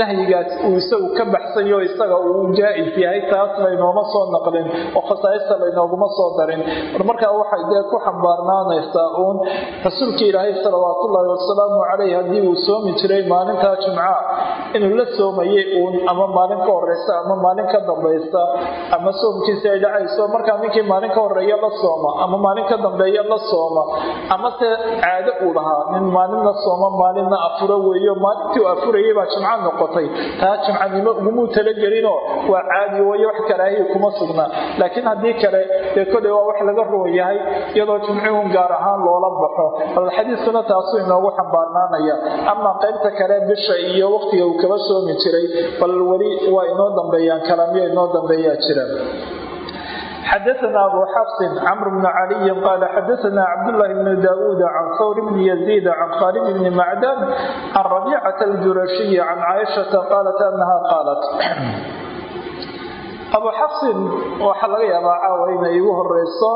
nahyigaas uu isagu ka baxsayo isaga uu jaa-is yahay taas laynooma soo naqlin oo khasaa'ista laynooguma soo darin. Mar markaa waxay dee ku xambaarnaanaysaa uun rasuulka ilaahay salawaatullaahi wasalaamu calayh haddii uu soomi jiray maalintaa jimca inuu la soomayay uun ama maalin ka horeysa ama maalin ka dambaysa ama soomkiisi ay dhacayso markaa ninkii maalin ka horreeya la sooma ama maalin ka dambeeya la sooma ama se caado uu lahaa. Nin maalinna sooma maalinna afuro weeyo maalintii afurayay baa jimco noqotay. Taa jimcanimo ugumuu talagelinoo waa caadi wayo wax karaahiya kuma sugnaa laakiin haddii kale dee koley waa wax laga roon iyadoo jimcuhun gaar ahaan loola baxo. Bal xadiiskuna taasuu inoogu xambaarnaanaya. Ama qaybta kale bisha iyo waqtiga uu kaba soomi jiray bal weli waa inoo dambeeyaan kalaamyo inoo dambeeyaa jira xadaana abu xafsin camr bn caliyin qaala xadaana cabdulaahi bn daauud can sawr bn yaziid can khaalid bn macdan can rabiicata aljurashiyi can caaishata qaalat anaha qaalat abu xafsin waxaa laga yaabaa caawa inay igu horeyso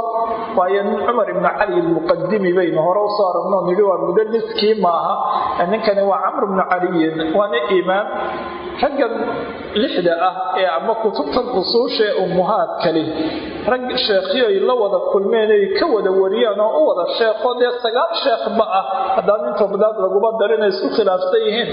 waayo nin cumar ibnu cali lmuqadimi baynu hore u soo aragno nidhi waa mudaliskii maaha ninkani waa camr bnu caliyin waana imaam raggan lixda ah ee ama kutubtan usuusha ee ummuhaad kali. Rag sheekhyo ay la wada kulmeen ay ka wada wariyaan oo u wada sheekho dee sagaal sheekhba ah. Haddaan nin tobnaad laguma darinay isku khilaafsan yihiin.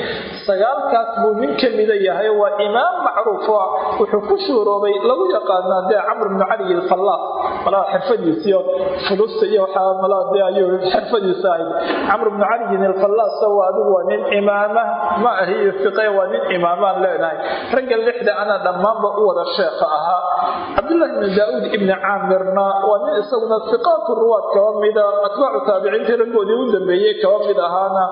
Sagaalkaas buu nin ka mida yahay waa imaam macruuf oo wuxuu ku shuuroobay lagu yaqaanaa dee camr bnu cali alfallaas malaa xirfadiisiyo fulusta iyo waxaa malaa dee ayuu xirfadiisa ahayd. Camr bnu caliyin alfallaas waa adigu waa nin imaama ma ahi fiqe waa nin imaamaan leenahay. Ragga lixda ana dhammaanba u wada sheekha ahaa. Cabdullahi bni daauud ibni caamirna waa nin isaguna siqaatu ruwaad kaba mida atbaacu taabiciintii raggoodii u dambeeyey kaba mid ahaana.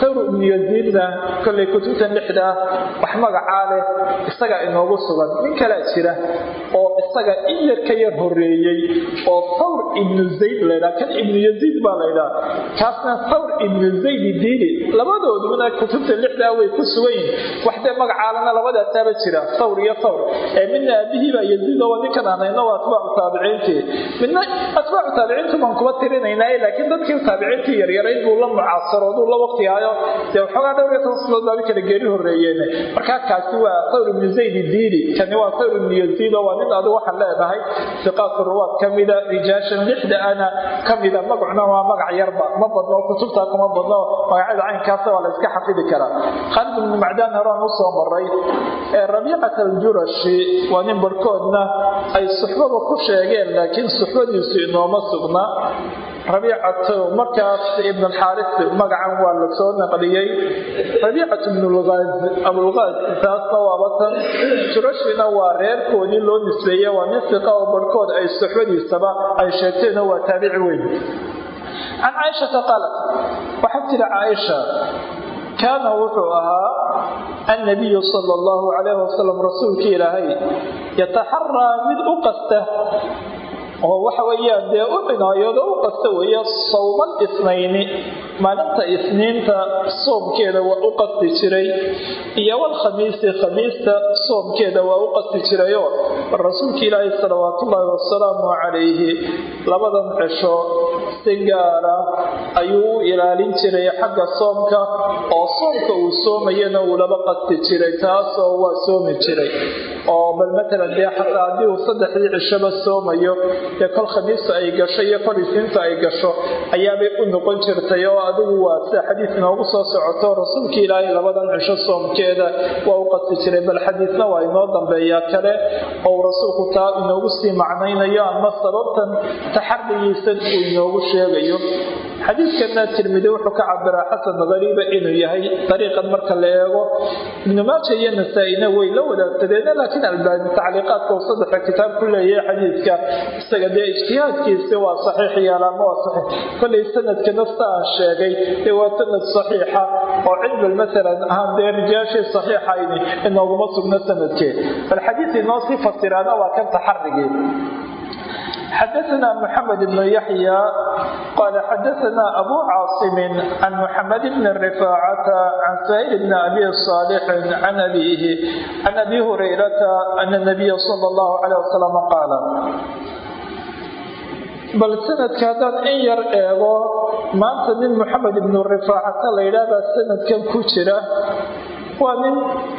Thawr ibnu yaziidna kollay kutubtan lixda ah wax magacaa leh isaga inoogu sugan. Nin kalaa jira oo isaga in yar ka yar horeeyey oo thawr ibnu zayd laydhaa kan ibnu yaziid baa laydhaa kaasna thawr ibnu zayd diili labadooduna kutubta lixdaa way ku sugan yihiin wax dee magacaalana labadaasaaba jira thawr iyo thawr. Ee midna aabihii baa yaziid oo ninkan aanayno waa atbaacu taabiciintii midna atbaacu taabiciintu baan kuba tirinaynaaye laakiin dadkii taabiciintii yaryarayd buu la mucaasarooduu la waqtigaayo dee waxoogaa dhowr iyo toban sanood baabi kala geeri horeeyeen markaa kaasi waa thawr ibnu zayd diili kani waa thawr ibnu yaziid oo waa nin adu waxaan leenahay. Siqaatu ruwaad ka mida rijaashan lixda ana ka mida magacuna waa magac yarba. Ma badno kutubtaa kuma badno magacyada caynkaasa waa la xafidi karaa. Khaalid ibnu macdaan horaan u soo maray rabiicat aljurashi waa nin barhkoodna ay suxbaba ku sheegeen laakiin suxbadiisu inooma sugna rabiicatu markaas ibn alxaaris magacan waa la soo naqliyey. Rabiicatu ibnulgaaz abulgaaz taasna waaba tan jurashina waa reerkoodii loo nisbeeye waa nin siqa oo barhkood ay suxbadiisaba ay sheegteenoo waa taabici weyn. Can caaishata qaalat waxaa tiri caaisha kaana wuxuu ahaa annabiyu sala allahu calayhi wasalam rasuulkii ilaahay yataxaraa mid u qasta oo waxa weeyaan dee u cinaayoodo u qasta weeye sawmal isnayni. Maalinta isniinta soomkeeda waa u qasti jiray iyo walkhamiisi khamiista soomkeeda waa u qasti jirayoo rasuulka ilaahi salawaatullaahi wasalaamu calayhi labadan cisho si gaara ayuu u ilaalin jiray xagga soomka oo soomka uu soomayana uu laba qasti jiray taasoo waa soomi jiray. Oo bal matalan dee xataa haddii uu saddexdii cishoba soomayo dee kol khamiistu ay gasho iyo kol isniintu ay gasho ayaabay u noqon jirtay oo adigu waa sida xadiis inoogu soo socoto rasuulka ilaahay labadan cisho soomkeeda waa u qasti jiray. Bal xadiisna waa inoo dambeeyaa kale oo rasuulku taa inoogu sii macnaynayo ama sababtan taxarigiisan uu inoogu sheegayo. Xadiidkana tirmidi wuxuu ka cabiraa xasan hariiba inuu yahay dariiqan marka la eego. Ibnu maaja iyo nasaa-ina way la wadaagsadeen laakiin albaani tacliiqaadka uu saddexa kitaab ku leeyahay xadiidka. Isaga dee ijtihaadkiisi waa saxiix yeelaama waa saxiix. Kollay sanadkana sida sheegay dee waa sanad saxiixa oo cidbal masalan ahaan dee rijaashii saxiixayni inooguma sugno sanadkeed bal xadiis inoo sii fasiraana waa kan taxarigii xadaana mxamed بن yaxya qaala xadaana abu caasimin can mxamed بن rifaacata can sahl بن abi saalixin can abiihi can abi hurayrata أن nabiya sal الله عليه wasalam qaala bal sanadka haddaan in yar eego maanta nin moxamed ibnu rifaacata la yidhaahdaa sanadkan ku jira waa nin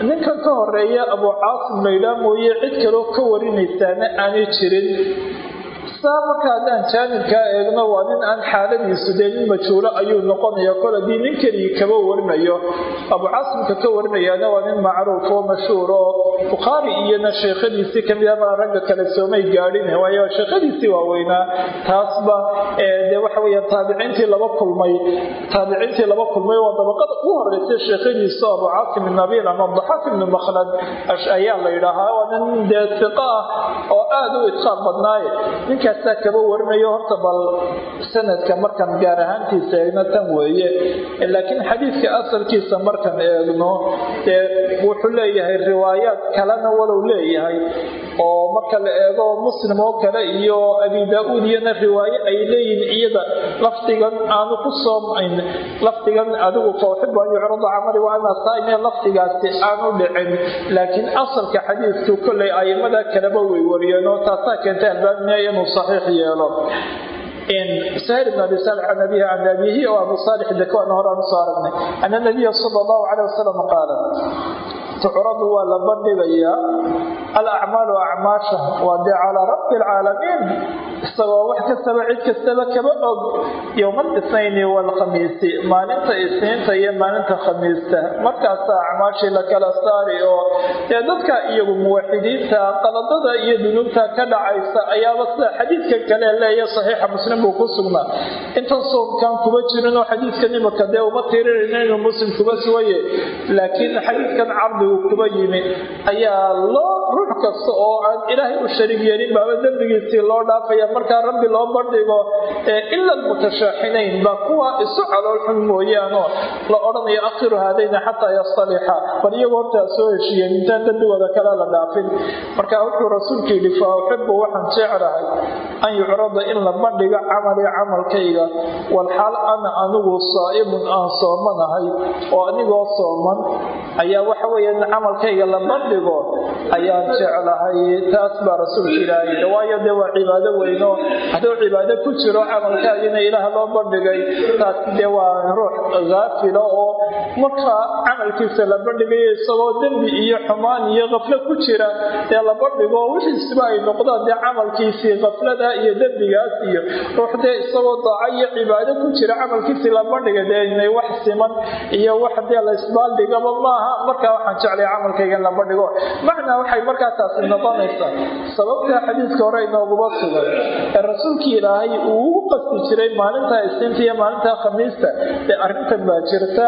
ninkan ka horreeya abu caasim la yidhaah mooye cid kaleo ka warinaysaana aanay jirin saa marka haddaan jaanibkaa eegno waa nin aan xaaladiisu dee nin majhuulo ayuu noqonaya kol haddii nin keligii kaba warinayo. Abu caasimka ka warinayaana waa nin macruuf oo mashhuur oo bukhaari iyona sheekhadiisii ka mid abaa ragga kale soomay gaadhin. Waayo sheekhadiisii waaweynaa. Taasba dee waxa weya taabiciintii laba kulmay. Taabiciintii laba kulmay waa dabaqada ugu horeysay sheekhadiisu abu caasim ibn abil ama daxaak ibnu makhlad ayaa la yidhaahaa. Waa nin dee siqa ah oo aada u idqaaq badnaaye ninkaasaa kaba warinayo horta bal sanadka markaan gaar ahaantiisa eegno tan weeye. Laakiin xadiidka asalkiisa markaan eegno dee wuxuu leeyahay riwaayaad kalena walow leeyahay oo marka la eego muslim oo kale iyo abi daa-uud iyana riwaaye ay leeyihiin iyada lafdigan aanu ku soomayn. Lafdigan adigu fawxibu yucrada camali wa ana saa'ime lafdigaasi aanu dhicin. Laakiin asalka xadiidku kollay aimada kaleba way wariyeen oo taasaa keentay albaabina inuu saxiix yeelo. Sahil ibn abi saalix can abihi can abihi oo abu saalix dakwana horaan u soo aragnay ana nabiya sala allahu caleyh wasalam qaala tucradu waa la bandhigayaa alacmaalu acmaasha waa dee calaa rabbi alcaalamiin isagoo wax kastaba cid kastaba kaba og. Yowma alisnayni waalkhamiisi maalinta isniinta iyo maalinta khamiista. Markaasaa acmaashii la saari oo dee dadka iyagu muwaxidiinta qaladada iyo dunuubta ka dhacaysa ayaaba sida xadiidka kale leeya saxiixa muslim buu ku sugnaa. Intan soomkan kuba jirinoo xadiidkan imika dee uma tirinayna inuu muslim kuba sugaye. Laakiin xadiidkan cardigu kuba yimi. Ayaa loo ruux kasta oo aan ilaahay u shariig baaba dembigiisii loo dhaafaya. Markaa rabbi loo bandhigo ila almutashaaxinayn baa kuwa isu caloolxun mooyaanoo la odhanayo akhiru haadayna xataa yastalixa. Bal iyagoo hortaa soo heshiiyeen intaan dembigooda kale la dhaafin. Marka wuxuu rasuulku yidhi fa uxibu waxaan jeclahay an yucrada in la bandhigo camali camalkayga. Walxaal ana anigu saa'imun aan soomanahay oo anigoo sooman. Ayaa waxa weeyaan camalkayga la bandhigo ayaan jeclahay. Taas baa rasuulka ilaahay waayo dee waa cibaado weyno. Hadduu cibaado ku jiro camalkaagina ilaah loo bandhigay taas dee waa ruux haafilo oo markaa camalkiisa la bandhigayo isagoo dembi iyo xumaan iyo kaflo ku jira dee la bandhigo wixiisiba ay noqdaan dee camalkiisii kaflada iyo dembigaas iyo ruux dee isagoo daaco iyo cibaado ku jira camalkiisii la bandhiga dee inay wax siman iyo wax dee la isbaaldhigaba maaha. Markaa waxaan jeclay camalkayga in la bandhigo. Macnaa waxay markaa taasi noqonaysaa sababta xadiidka hore inooguma sugan ee rasuulkii ilaahay uu ugu qasti jiray maalinta isniinta iyo maalinta khamiista ee arrintan baa jirta.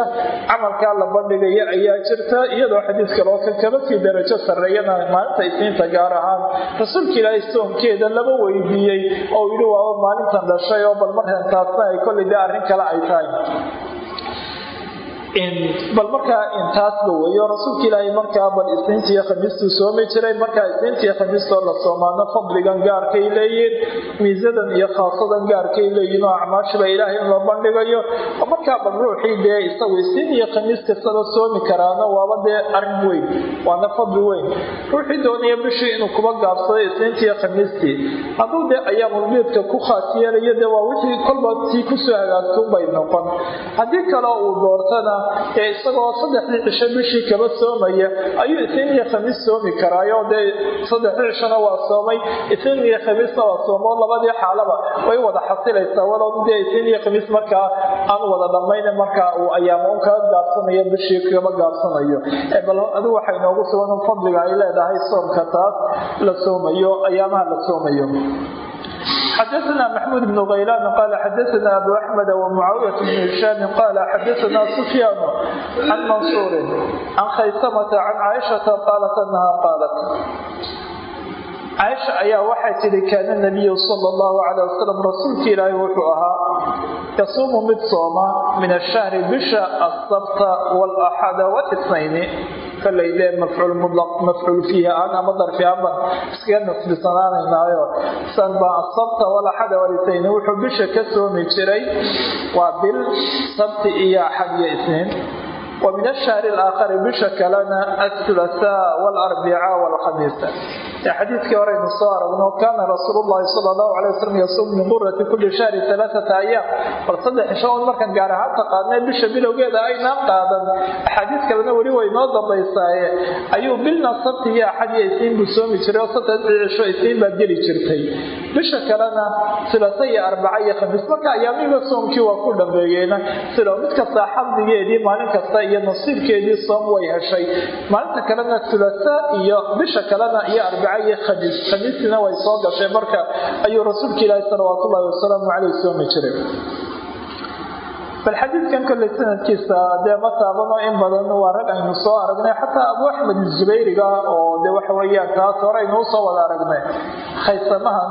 Camalkaa la bandhigaya ayaa jirta iyadoo xadiis kaloo kan kaba sii darajo sarreeyana maalinta isniinta gaar ahaan rasuulka ilaahay soonkeeda laba weydiiyey oo yidhi waaba maalintan dhashay oo bal markan taasna ay kolley dee arrin kale ay tahay bal markaa intaasba weeyo rasuulka ilaahay markaa bal isniinta iyo khamiistuu soomi jiray markaa isniinta iyo khamiistoo la soomaano fadligan gaarkay leeyihiin miisadan iyo khaasadan gaarkay leeyihiin oo acmaashiba ilaahay in loo bandhigayo. Markaa bal ruuxii dee isagu isniin iyo khamiis kastaba soomi karaana waaba dee arrin weyn waana fadli weyn. Ruuxii doonaya bishii inuu kuba gaabsaday isniinta iyo khamiistii hadduu dee ayaamulbiidka ku khaas dee waa wixii kolba tii ku soo hagaagtuunbay noqon. Haddii kale uu doortana ee isagoo saddexdii cisho bishii kaba soomaya ayuu isniin iyo khamiis soomi karaayo. Dee saddexdii cishona waa soomay isniin iyo khamiisna waa soomo labadii xaalaba way wada xasilaysaa walow dee isniin iyo khamiis markaa aan wada dhammayna markaa uu ayaamo un kaga gaabsanayo bishii kaba gaabsanayo. Bal adigu waxay noogu sugan fadliga ay leedahay soomka taas la soomayo ayaamaha la soomayo xadaana maxmud bn kaylaan qaala xadaana abu axmed wmucaawiyat bn hishaami qaala xadaana sufyaan can mansuurin can khaysamata can caaishata qaalat anaha qaalat caaisha ayaa waxay tidhi kaana nabiyu sal llahu calay wasalam rasuulkii ilaahay wuxuu ahaa yasuumu mid sooma min ashahri bisha asabta walaxada walisnayni kolay mafcuul mudlaq mafcuul fiihi aan ama darfi aanban iskaga nasbisanaanaynaayo san asabta walaxada walisnayni wuxuu bisha ka soomi jiray waa bil sabti iyo axad iyo isniin ومن الشهر الآخر بشا كلنا الثلاثاء والأربعاء والخميس حديث كورين الصار أنه كان رسول الله صلى الله عليه وسلم يصوم من مرة كل شهر ثلاثة أيام فالصدح شاون مركن قارها تقادنا بشا بلو قيدا أي نقادا حديث كلنا ولي وينوضا بيسايا أيو بلنا الصبت هي أحد يسين بسومي شريو صدح شو يسين بدري شرتي بشا كلنا ثلاثة أربعة خميس مركا أيامي بسوم كي وكل بيجينا سلو متك صاحب دي مالين كستا iyo nasiibkeedii soom way heshay. Maalinta kalena hulasa iyo bisha kalena iyo arbaca iyo khamiis. Khamiistina way soo gashay marka ayuu rasuulka ilaahi salawaat wasalaamu caleyh soomi jiray bal xadiidkan kolley sanadkiisa dee ma taabano in badan waa rag aynu soo aragnay. Xataa abu axmed zubayriga oo de waxa weeyaan taas hore aynu u soo wada aragnay. Khaysamahan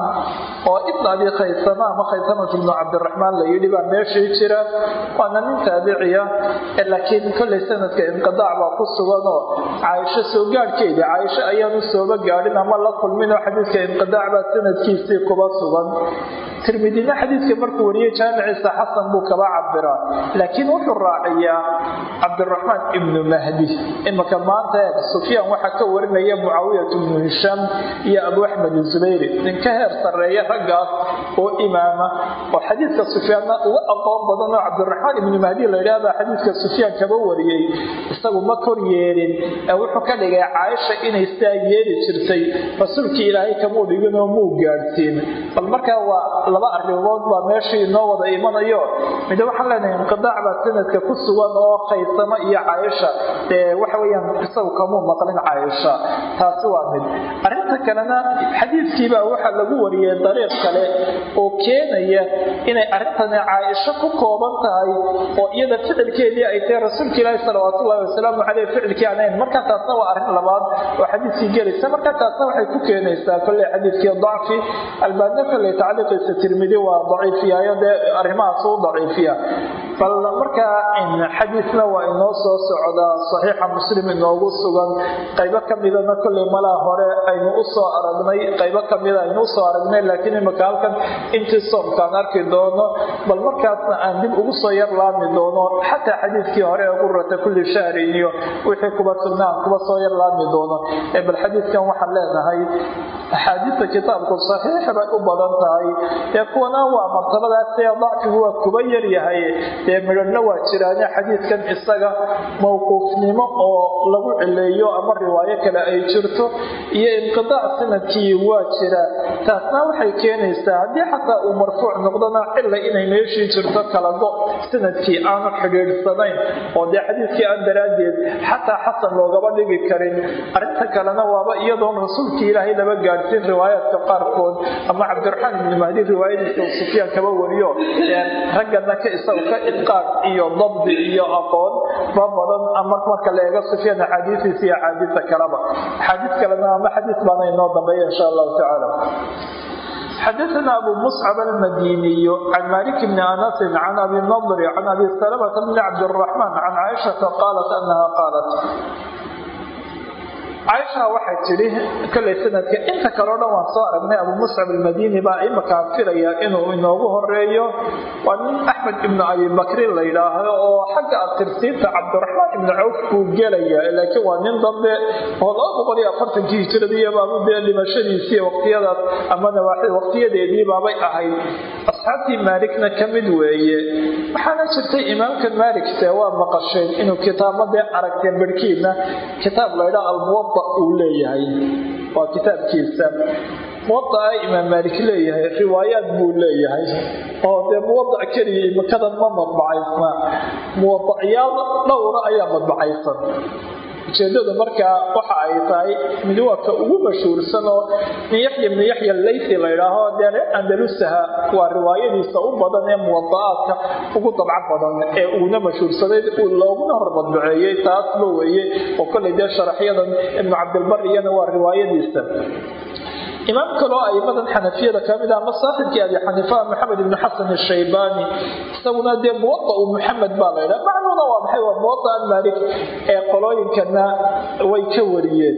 oo ibn abi khaysama ama khaysamat ibnu cabdiraxmaan la yidhi baa meeshii jira. Waana nin taabiciya laakiin kolley sanadka inqidaac baa ku sugan oo caaisho soo gaadhkeeda caaisho ayaanu sooba gaadhin ama la kulmin oo xadiidka inqidaac baa sanadkiisii kuba sugan tirmidina xadiidka markuu wariyey jaamiciisa xasan buu kaba cabiraa laakiin wuxuu raaciyaa cabdiraxmaan ibnu mahdi. Imaka maanta sufyaan waxaa ka warinaya mucaawiyat ibnu hishaam iyo abu axmed zubayri nin ka heer sarreeya raggaas oo imaama. Oo xadiidka sufyaanna uga aqoon badan oo cabdiraxmaan ibnu mahdi la yidhaahda xadiidka sufyaan kaba wariyey. Isagu ma kor yeelin ee wuxuu ka dhigay caaisha inay sidaa yeeli jirtay. Rasuulkii ilaahay kamuu dhigin oo muu gaadhsiin. Bal markaa waa laba arrimood baa meeshii inoo wada imanayo. Mid waxaan leenahay inqidaac baa sanadka ku sugan oo khaysamo iyo caaisha dee waxa weyaan isagu kamuu maqlin caaisha taasi waa mid. Arrinta kalena xadiidkiibaa waxaa lagu wariyey dariiq kale oo keenaya inay arrintani caaisho ku kooban tahay oo iyada ficilkeedii ay tahay rasuulka ilaahi salawaatullahi wasalaamu caleyh ficilkii aan ahayn taasna waa arrin labaad oo xadiidkii gelaysa. Marka taasna waxay ku keenaysaa kolley xadiidkii dacfi albaadna kolley tacliiqiisa tirmidi waa daciifiyayo dee arrimahaas u daciifiya. Bal markaa xadiidna waa inoo soo socdaa saxiixa muslim inoogu sugan qaybo ka midana kolley malaa hore aynu u soo aragnay qaybo ka mida aynu u soo aragnay laakiin imika halkan intii soomkaan arki doono bal markaasna aan dib ugu soo yar laami doono xataa xadiidkii hore ee gurata kulli shahrin iyo wixii kuba sugnaan kuba soo yar laami doono. Bal xadiidkan waxaan leenahay axaadiista kitaabku saxiix u badan tahay ee kuwana waa martabadaas ee dacfigu waa kuba yaryahay dee midhadhna waa jiraane xadiidkan isaga mowquufnimo oo lagu cileeyo ama riwaayo kale ay jirto. Iyo inqidaac sannadkii waa jira. Taasna waxay keenaysaa haddii xataa uu marfuuc noqdona cilla inay meeshii jirto kala go sannadkii aanu xidhiidhsanayn. Oo dee xadiidkii aan daraaddeed xataa xasan loogaba dhigi karin. Arrinta kalena waaba iyadoon rasuulkii ilaahay laba gaadhsiin riwaayaadka qaarkood. Ama cabdiraxmaan ibni mahdi riwaayadiisa uu sufyaan kaba wariyo raggana ka isagu ka idqaaq iyo dabdi iyo aqoon ba badan ama marka la eego sufyaan axaadiisiisa iyo axaadiisa kaleba axaadiis kalena ama xadiis baana inoo dambeeya insha allahu tacaala xdثna أbو مصcب الmdيني عن مالك بن أنس عن أbي النضر عن أbي سلمة بن عبدالرحمن عن عائشةa قالت أنها قالت waxay tidhi kolay sanadka inta kaleo dhan waan soo aragnay abu muscab almadini baa imakaa filaya inuu inoogu horeeyo waa nin axmed ibnu abi bakrin la yidhaahdo oo xagga abtirsiinta cabdiraxmaan ibnu cawf buu gelaya laakiin waa nin dambe oo laba boqol iyo afartankii hijradiiyo baabu dee dhimashadiisii waqtiyadaas ama nawaaxi waqtiyadeedii ahayd. Asxaabtii maalikna ka mid weeye. Waxaana jirtay imaamka maalikse waa maqasheen inuu kitaamadee aragteen barhkiina kitaab laydhaa almuwada uu leeyahay waa kitaabkiisa. Muwadaca imaam maalik leeyahay riwaayaad buu leeyahay. Oo dee muwadac keliya imikadan ma madbacaysna muwadacyaal dhowra ayaa madbacaysan ujeedadu markaa waxa ay tahay mid waa ka ugu mashhuursan oo min yaxya ibnu yaxya laythi la ydhaaho dee andalusaha waa riwaayadiisa u badan ee muwada'aadka ugu dabco badan ee uuna mashhuursaday looguna hormadbaceeyey taasba weeye oo kollay dee sharaxyadan ibnu cabdilbar iyana waa riwaayadiisa imaam kaloo aimadan xanafiyada ka mid ah ama saaxibkii abi xaniifa maxamed ibnu xasan ashaybaani isaguna dee muwadau muxamed baa la ydhaha macnuuna waa maxay? Waa muwadaan maalik ee qolooyinkana way ka wariyeen.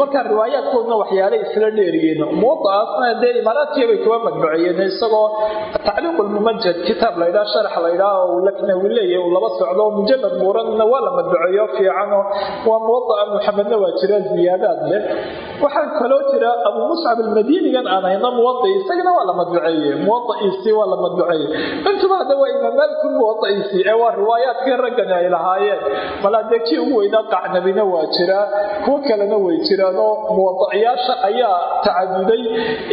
Marka riwaayaadkoodna waxyaale isla dheeriyiin muwadaaasna dee imaaraadkii bay kuwa madbuciyeen isagoo tacliiq lmumajad kitaab laydhaha sharax laydhaha oo laknawi leeyahy uu laba socdo mujalad buuranna waa la madbuceeyo fiicano waa muwadaa muxamedna waa jira ziyaadaad leh. Waxaa kaloo jira abu muscab almadinigan aan hayno muwada isagana waa la madbuceeye muwadaiisii waa la madbuceeye intuba hadda waa imaam maaliku muwadaiisii ee waa riwaayaadkii raggani ay lahaayeen. Malaa dee kii ugu weynaa qacnabina waa jiraa kuwo kalena way jiraan oo muwadacyaasha ayaa tacaduday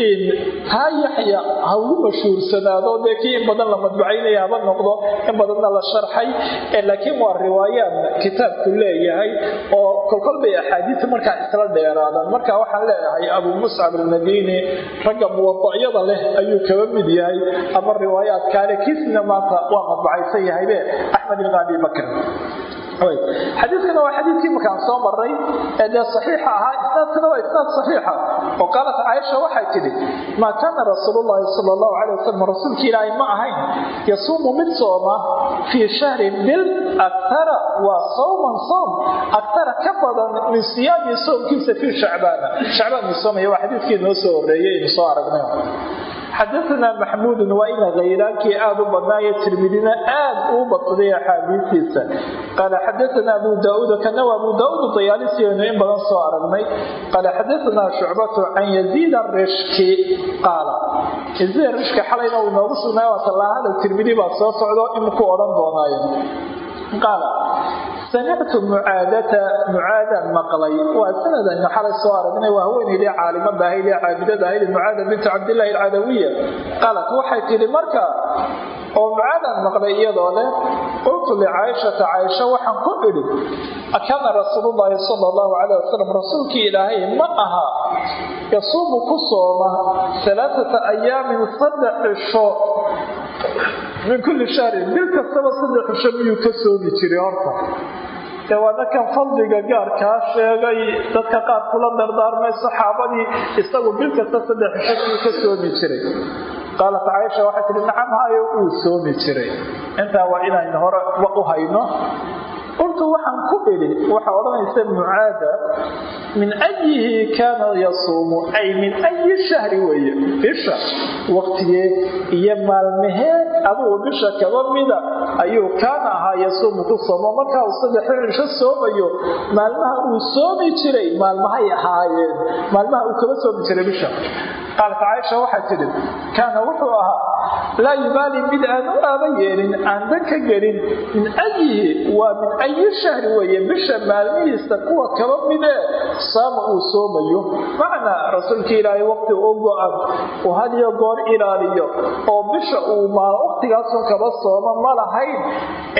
in haa yaxya ha ugu mashhuursanaado. Dee kii in badan la madbucaynaya haba noqdo in badanna la sharxay laakiin waa riwaayaad kitaabku leeyahay oo kolkol bay axaadiis markaa isla dheeraadaan. Marka waxaan leeyahay abu muscab almadini ragga muwadacyada leh ayuu kaba mid yahay. Ama riwaayaadkaale kiisina maanta waa madbacaysan yahaybe axmed ibn abi bakr xadiidkana waa xadiidkii markaan soo maray ee dee saxiixa ahaa isnaadkana waa isnaad saxiixa. Oo qaalat caaisha waxay tidhi maa kaana rasuulullahi sala allahu calay wasalam rasuulki ilaahay ma ahayn yasuumu mid sooma fii shahrin bil aktara waa sawman soom aktara ka badan min siyaami soomkiisa fii shacbaana. Shacbaan uu soomaya waa xadiidkii noo soo horeeyey aynu soo aragnay xadaanaa maxmuudun waa ina khayraankii aada u badnaayo tirmidina aad uu badsaday axaadiistiisa. Qaala xadaanaa abu daauud kana waa abu daauud dayaalisiaynu in badan soo aragnay. Qaala xadaanaa shucbatu can yaziid arishki qaala yaziid arishki xalayna uu inoogu sugnay waa tallaahada tirmidi baa soo socdo imku odhan doonaayo. Qaala samictu mucaadata mucaadaan maqlay. Waa sanadaynu xalay soo aragnay. Waa haweenaydii caalimada ahayd ee caabidada mucaada bintu cabdillahi alcadawiya qaalat waxay tidhi marka oo mucaadaan maqlay iyadoo leh qultu licaaishata caaisha waxaan ku idhi akaana rasuulullaahi sala allahu calayh wasalam rasuulkii ilaahay ma aha yasuumu ku sooma alaaata ayaamin saddex cisho min kulli shahrin bil kastaba saddex cisho miyuu ka soomi jiray horta dee waana kan fadliga gaarkaa sheegay dadka qaar kula dardaarmay saxaabadii isagu bil kasta saddex cisho miyuu ka soomi jiray qaalat caaisha waxay tihi nacam hayo uu soomi jiray intaa waa inaynu hore u hayno qultu waxaan ku idhi waxaa odhanaysa mucaada min ayihi kaana yasuumu ay min ayi shahri weeye bisha waqtigee iyo maalmahee adugu bisha kaba mida ayuu kaana ahaa yasuumu ku soomo. Markaa uu saddex cisho soomayo maalmaha uu soomi jiray maalmahay ahaayeen maalmaha uu kaba soomi jiray bisha. Qaalat caaisha waxay tidhi kaana wuxuu ahaa laa yubaali mid aan u aaba yeelin aan dan ka gelin. Min ayihi waa min ayi shahri weeye bisha maalmihiisa kuwa kaba midee saama uu soomayo. Macnaa rasuulka ilaahay waqti u go-an uu hadiyo goor ilaaliyo oo bisha uu maal waqtigaasun kaba sooma ma lahayn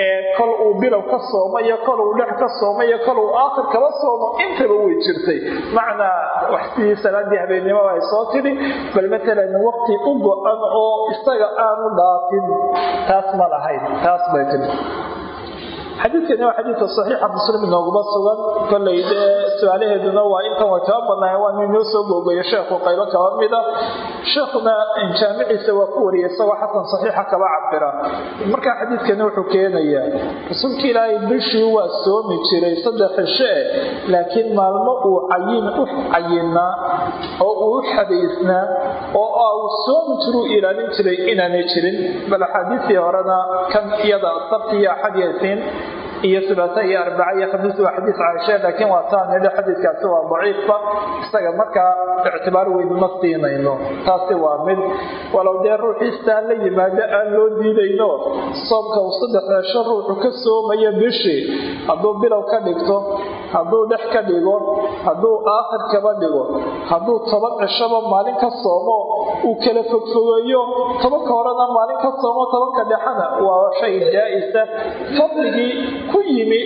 ee kol uu bilow ka soomayo kol uu dhex ka soomayo kol uu aakhir kaba soomo intaba way jirtay. Macnaa wax sidii salaadii habeennimada ay soo tidhi bal matalan waqti u go-an oo isaga aanu dhaafin taas ma lahayn taas bay tidhi xadiidkani waa xadiidka saxiixa muslim inooguma sugan. Kolay dee su'aalaheeduna waa intan way kaba badnaayeen waa nin noo soo googoyo sheekhu qaybo kaba mida. Sheekhuna jaamiciisa waa ku wariyay isagoo xasan saxiixa kaba cabira markaa xadiidkani wuxuu keenayaa rasuulka ilaahay bishii waa soomi jiray saddex cishe eh laakiin maalmo uu cayin u cayinaa oo uu u xadaysnaa oo uu soomi jiruu ilaalin jiray inaanay jirin. Bal axaadiistii horena kan iyada sabti iyo axad yasiin iyo ulaasa iyo arbaca iyo khamiis waa xadiis caaisha laakiin waa nidhi xadiidkaasi waa daciifba. Isaga markaa ictibaar weynu ma siinayno. Taasi waa mid walow dee ruuxiistaa la yimaado aan loo diidayno. Soomka uu saddex ceesho ruuxu ka soomaya bishii hadduu bilow ka dhigto hadduu dhex ka dhigo hadduu aakhir kaba dhigo hadduu toban cishaba maalin ka soomo uu kala fogfogeeyo tobanka horena maalin ka soomo tobanka dhexana waa shay jaa-isa fadligii ku yimi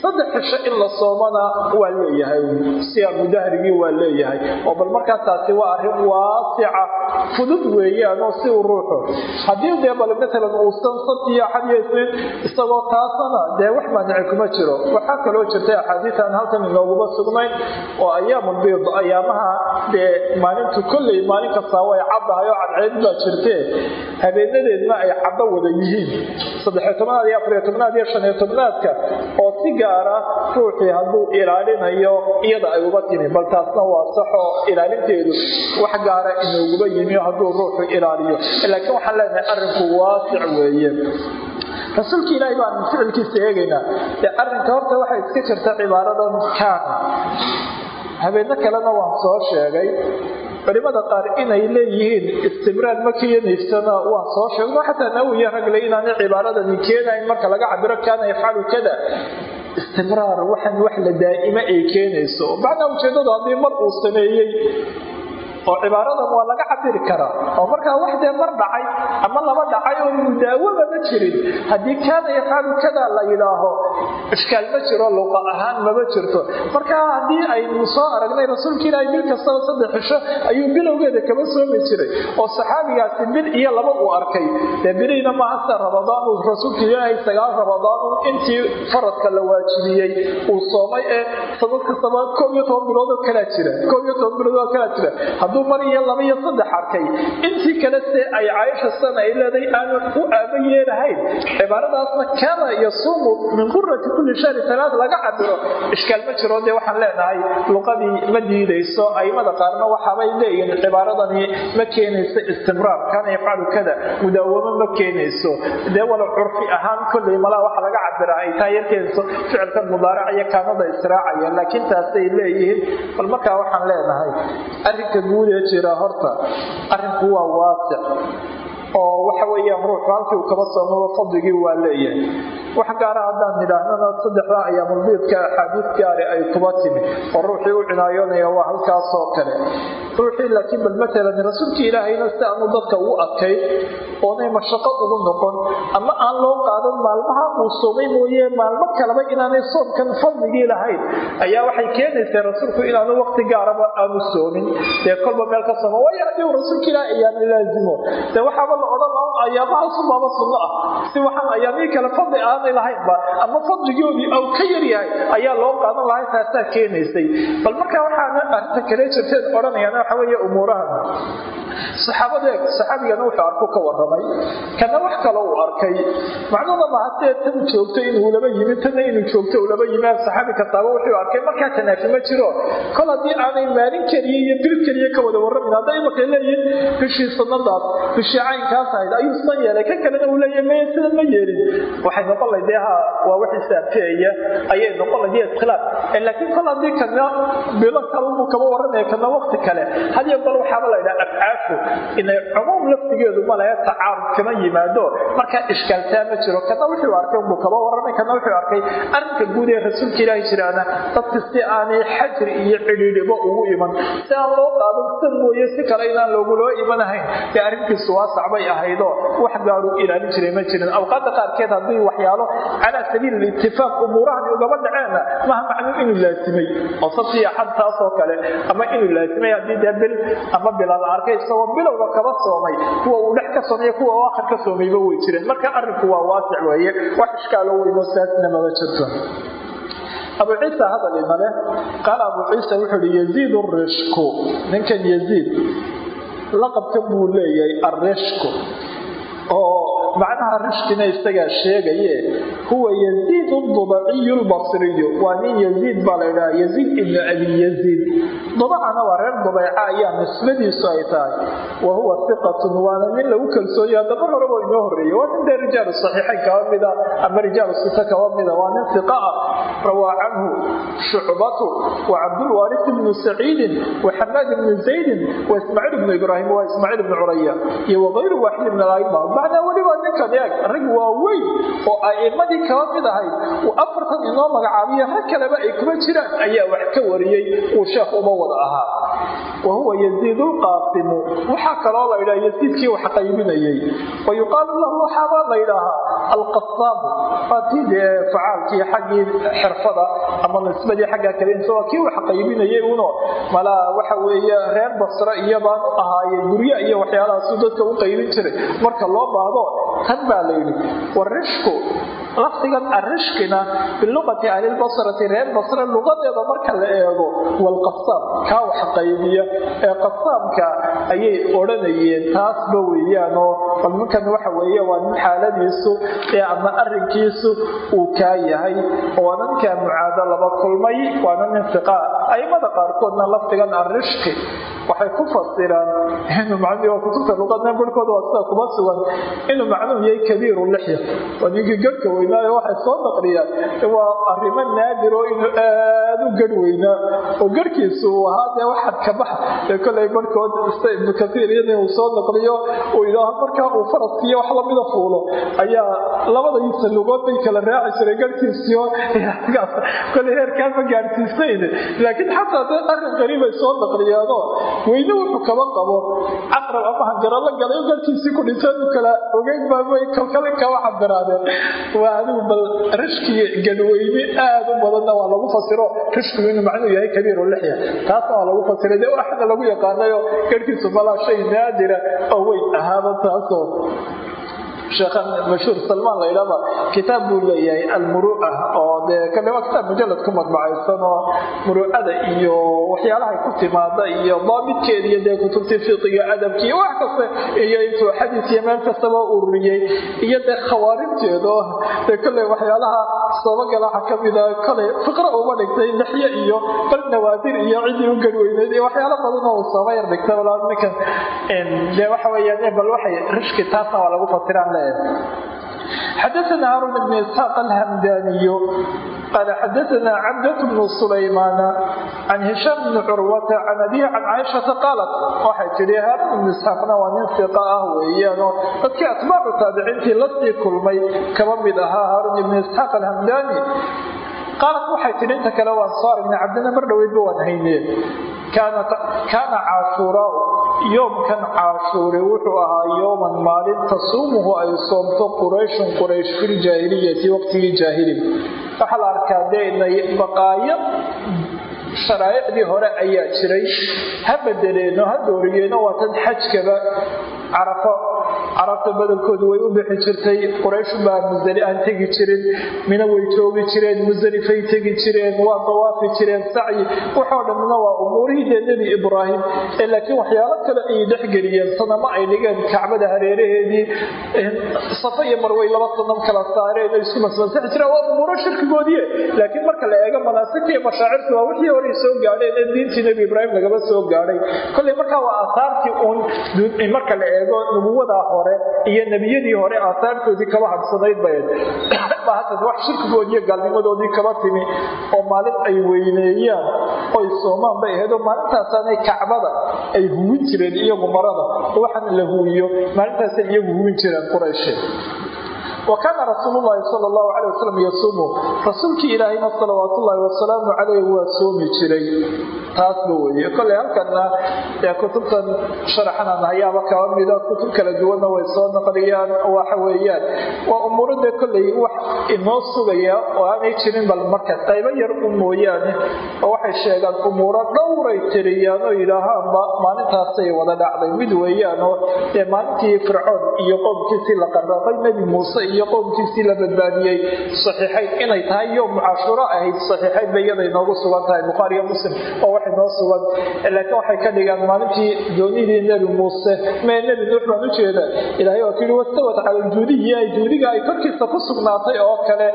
saddex cisho in la soomana waa leeyahay. Siyaamu dahrigii waa leeyahay. Oo bal markaa taasi waa arrin waasica fudud weeyaanoo si uu ruuxu. Haddii dee bal matalan uusan sabtiyo axadiyaysin isagoo taasana dee wax maanici kuma jiro. Waxaa kaloo jirtay axaadiis aan halkan inooguma sugnayn oo ayaamu biid ayaamaha dee maalintu kolley maalin kastaa way caddahay oo cadceed baa jirtee. Habeenadeedna ay caddo wada yihiin saddexiyo tobnaad iyo afariyo tobnaad iyo shaniyo tobnaadka oo si gaara ruuxii hadduu ilaalinayo iyada ay uga timi bal taasna waa saxoo ilaalinteedu wax gaara inooguba yimi hadduu ruuxu ilaaliyo. Laakiin waxaan leenahay arrinku waasic weeye. Rasuulka ilaahay baan ficilkiisa eegaynaa. Dee arrinka horta waxay iska jirta cibaaradan kaana. Habeeno kalena waan soo sheegay culimada qaar inay leeyihiin istimraar ma keenaysana waan soo sheegno. Xataa nawiya ragle inaanay cibaaradani keenayn marka laga cabiro kaana yafcalu kada. Istimraar waxan wax la daa'imo ay keenayso. Macnaa ujeedadu haddii mar uu sameeyey oo cibaaradan waa laga cabiri karaa oo markaa wax dee mar dhacay ama laba dhacay oo mudaawaba ma jirin. Haddii kaana yafcalu kada la yidhaaho ishkaal ma jiro luqa ahaan mama jirto. Markaa haddii aynu soo aragnay rasuulka ilaahay bil kastaba saddex cisho ayuu bilowgeeda kaba soomi jiray oo saxaabigaasi bil iyo laba uu arkay. Dee biliina maaha sida rabadaan uu rasuulka ilaahay sagaal rabadaan intii faradka la waajibiyey uu soomay ee sanad kastaba koob iyo toban bilood oo kalaa jira koob iyo toban bilood oo kalaa jira hadduu mar iyo laba iyo saddex arkay intii kale se ay caaisha ay leedahay aanu u aaba yeelahayn cibaaradaasna kaana yasuumu min quri biqurati kulli shahri talaad laga cabiro ishkaal ma jiro dee waxaan leenahay luqadii ma diidayso aimada qaarna waxaabay leeyihiin cibaaradani ma keenayso istimraar kaana yafcalu mudaawamo ma keenayso. Dee wala curfi ahaan kolley malaa waxa laga cabira ay taa yarkeenso ficilkan mudaaracaya kaanada israacaya laakiin taasay leeyihiin. Bal markaa waxaan leenahay arrinka guud ee jira horta arrinku waa waasic oo waxa weeyaan ruuxu halkii uu kaba fadligii waa leeyahay. Wax gaara haddaan nidhaahnana saddexdaa ayaamulbiidka axaadiis gaari ay kuba timi oo ruuxii u cinaayoonaya waa halkaasoo kale. Ruuxii laakiin bal matalan rasuulkii ilaahayna si aanu dadka ugu adkayn oonay mashaqo ugu noqon ama aan loo qaadan maalmaha uu soomay mooye maalmo kaleba inaanay soomkan fadligii lahayn ayaa waxay keenaysaa rasuulku inaanu waqti gaaraba aanu soomin. Dee kolba meel ka sooma waayo haddii uu rasuulka ilaahay laazimo dee waxaaba la odhan laha ayaamahasubaaba sunno ah. Si waxaan ayaamihii kale fadli aanay lahaynba ama fadligoodii au ka yaryahay ayaa loo qaadan lahay taasaa keenaysay. Bal markaa waxaana arrinta kale jirteen odhanayaan waxa weeye umuurahan. Saxaabada saxaabigana wuxuu arku ka waramay kana wax kale uu arkay. Macnuhuna maha see tan joogto inuu laba yimi tanna inuu joogto uu laba yimi saxaabi kastaaba wuxuu arkay markaa tanaafi ma jiro. Kol haddii aanay maalin keliya iyo bil keliya ka wada warramin hadday imaka leeyihiin bishii sanadaas bishii caynkaas ahayd ayuu san yeelay. Kan kalena uu leeyahy maya sidan ma yeelin. Waxay noqon layd dee ha waa wax isaafeeya ayay noqon layd iskhilaaf laakiin kol haddii kana bilo kalbuu kaba warramaya kana waqti kale. Hadiyo bal waxaaba la ydhaha afcaashu inay cumuum laftigeedu malahe tacaarud kama yimaado. Markaa ishkaaltaa ma jiro kana wuxuu arkay unbuu kaba warramay kana wuxuu arkay arrinka guud ee rasuulka ilaahi jiraana dadka si aanay xajri iyo cidhiidhibo ugu iman. Si aan loo qaadan san mooye si kale inaan looguloo imanahayn dee arrintiisu waasac bay ahaydoo wax gaaruu ilaalin jiray ma jirin. Awqaadda qaarkeed haddii waxyaalo calaa sabiili itifaaq umuurahani ugaba dhaceenna maha macnuu inuu laasimay oo sabtii axad taasoo kale ama inuu laasimay haddii dee ama bilaa la arkay isagoo bilowga kaba soomay. Kuwa uu dhex ka soomay kuwa uu akhir ka soomayba way jireen. Marka arrinku waa waasic weeye wax ishkaalo weyno saasna maba jirto. Abu ciisa hadal inale qaala abu ciisa wuxuu ihi yaziid rishku. Ninkan yaziid laqabkan buu leeyahay arishku oo macnaha rishkina isagaa sheegaye huwa yaziid dubaciyu lbasriyu waa nin yaziid baa la ydhaha yaziid ibnu abi yaziid. Dubacana waa reer dubayca ayaa nisbadiisu ay tahay. Wa huwa iqatun waana nin lagu kalsoonya hadaba horeba inoo horeeye waa nin dee rijaalu saxiixayn kaba mida ama rijaalu sita kaba mida waa nin iqa ah. Rawaa canhu shucbatu wa cabdulwaaris ibnu saciidin wa xamaad ibnu zaydin wa ismaaciil ibnu ibraahim waa ismaaciil ibnu curaya iyo wagayru waaxid min alaima macnaa weliba ninkan eeg rag waaweyn oo a'imadii kaba mid ahayd uu afartan inoo magacaabiyo rag kaleba ay kuma jiraan ayaa wax ka wariyey uu sheekh uma wada ahaa. Wa huwa yaziid lqaasimu waxaa kaloo la ydhaha yaziidkii wax qaybinayey. Wa lahu waxaabaa la ydhaahaa alqasaamu. Waa tii dee facaalkii xaggii xirfada ama nisbadii xaggaa kaleynsa waa kii wax qaybinayay uno. Malaa waxa weeye reer basre iyobaan u ahaayeen guryo iyo waxyaalahaasuu dadka u qaybin jiray. Marka loo baahdo tan baa la yidhi warishku lafdigan arishkina biluqati ahlilbasrati reer basre luqadeeda marka la eego walqasaam kaa wax qaybiya ee qasaamka ayay odhanayeen taasba weeyaanoo bal ninkan waxa weeye waa nin xaaladiisu ee ama arinkiisu uu kaa yahay. Oo ninkaa mucaado laba kulmay waana nin fiqaa aimada qaarkoodna lafdigan arishki waxay ku fasiraan inuu macnuhu kutubta luqadna barhkooda waa sida kuma sugan. Inuu macnuhu yahay kabiiru lixya. Waa ninkii garhka weynaayo waxay soo naqliyaan waa arrimo naadir oo inuu aada u garh weynaa oo garhkiisu ahaa dee waxaad ka baxa ee kolay barhkood sida ibnu kasiir iyada uu soo naqliyo uu yidhaaho markaa uu faraskiiyo wax lamida fuulo ayaa labadaysa lugood bay kala raaci jiray garhkiisiyo kolay heerkaa ma gaadhsiisnayn laakiin xataa dee arrin qariibay soo naqliyaanoo weyne wuxuu kaba qabo. Caqrab ama hangaralo galay garhkiisii ku dhinteen u kala ogeyn baabay kalkale kaba cabiraadeen waa adigu bal rishkii gadweyne aad u badanna waa lagu fasiro. Rishkigu inuu macnuu yahay kabiiru lixya taasna waa lagu fasiray dee waxna lagu yaqaanayo garhkiisu malaa shay naadira oo weyn ahaaba taasoo mashhuur salmaan la yidhahba kitaab buu leeyahay almuru'a oo dee waa kitaab mujalad ku madbacaysan oo muru'ada iyo waxyaalahay ku timaada iyo daabidkeeda iyo dee kutubtii fiqiga adabki iyo wax kasta iyo intuu xadiis iyo meel kastaba ururiyey iyo dee khawaarimteeda dee kolley waxyaalaha sababagala waxaa kamida koley fiqra uma dhigtay lixye iyo bal nawaadir iyo ciddii u garweyneyd iyo waxyaalo badan oo uu sooba yar dhigtay walaa ninkan dee waxa weeyaan bal waxay rishki taasna waa lagu fasiraan ahaayeen xadaana haarun ibn isxaaq alhamdaaniyo qaala xadaana cabdat bnu sulaymaana can hishaam bni curwata can abihi can caaishata qaalat waxay tidhi haarun ibnu isxaaqna waa nin fiqa ah weeyaanoo dadkii atbaacu taabiciintii la sii kulmay kaba mid ahaa haarun ibnu isxaaq alhamdaani qaalat waxay tidhi inta kale waan soo aragnay cabdina mar dhoweydba waan hayneen kaana caashuuraau yoomkan caashuure wuxuu ahaa yooman maalin tasuumuhu ay soomto qurayshun quraysh filjaahiliyati waqtigii jaahiliga waxaa la arkaa deenay baqaayo sharaa'icdii hore ayaa jiray ha bedeleenoo ha dooriyeeno waa tan xajkaba carafo carabta badankoodu way u bixi jirtay quraysh baa musdali aan tegi jirin mina way joogi jireen musdelifay tegi jireen waa dawaafi jireen sacyi waxoo dhammina waa umuurihii nebi ibraahim ee laakiin waxyaalo kale ayay dhexgeliyeen sanamo ay dhigeen kacbada hareeraheedii safa iyo marway laba sanam kala saareen ay isku masmasaxi jireen waa umuuro shirkigoodii laakiin marka la eego manaasigta iyo mashaacirta waa wixii horey soo gaadheen ee diintii nebi ibraahim lagaba soo gaadhay. Kolley markaa waa aasaartii uun marka la eego nubuwadaa hore iyo nebiyadii hore aasaartoodii kaba hadsanayd bayd hadda wax shirkigoodii iyo gaalnimadoodii kaba timi oo maalin ay weyneeyaan oy soomaan bay ahayd oo maalintaasaanay kacbada ay huwin jireen iyagu marada waxaan la huwiyo maalintaasay iyagu huwin jireen qurayshe wakaana rasuul llahi sal llahu alay wasalam yasuumu rasuulkii ilaahayna salawaat ullaahi wasalaamu caleyh waa soomi jiray. Taasba weye koley halkana kutubtan sharaxanan hayaaba kaba mida kutub kala duwanna way soo naqliyaan waxa weeyaan waa umuurada kolley wax inoo sugaya oo aanay jirin bal marka qaybo yar u mooyaane oo waxay sheegaan umuuro dhowray tiriyaan oo yidhaahaanba maalintaasay wada dhacday. Mid weeyaanoo dee maalintii fircoon iyo qowmkiisii la qaraqay nebi muuse iyo qowmkiisii la badbaadiyey. Saxiixayn inay tahay yoom cashuuro ahayd saxiixayn bay iyada inoogu sugan tahay bukhaariyo muslim oo wax inoo sugan. Laakiin waxay ka dhigaan maalintii doonidii nebi muuse. Mee nebi nuux u jeeda ilaahay waa kuyidhi wastawat cala aljuudiyi ay juudiga ay korkiisa ku sugnaatay oo kale.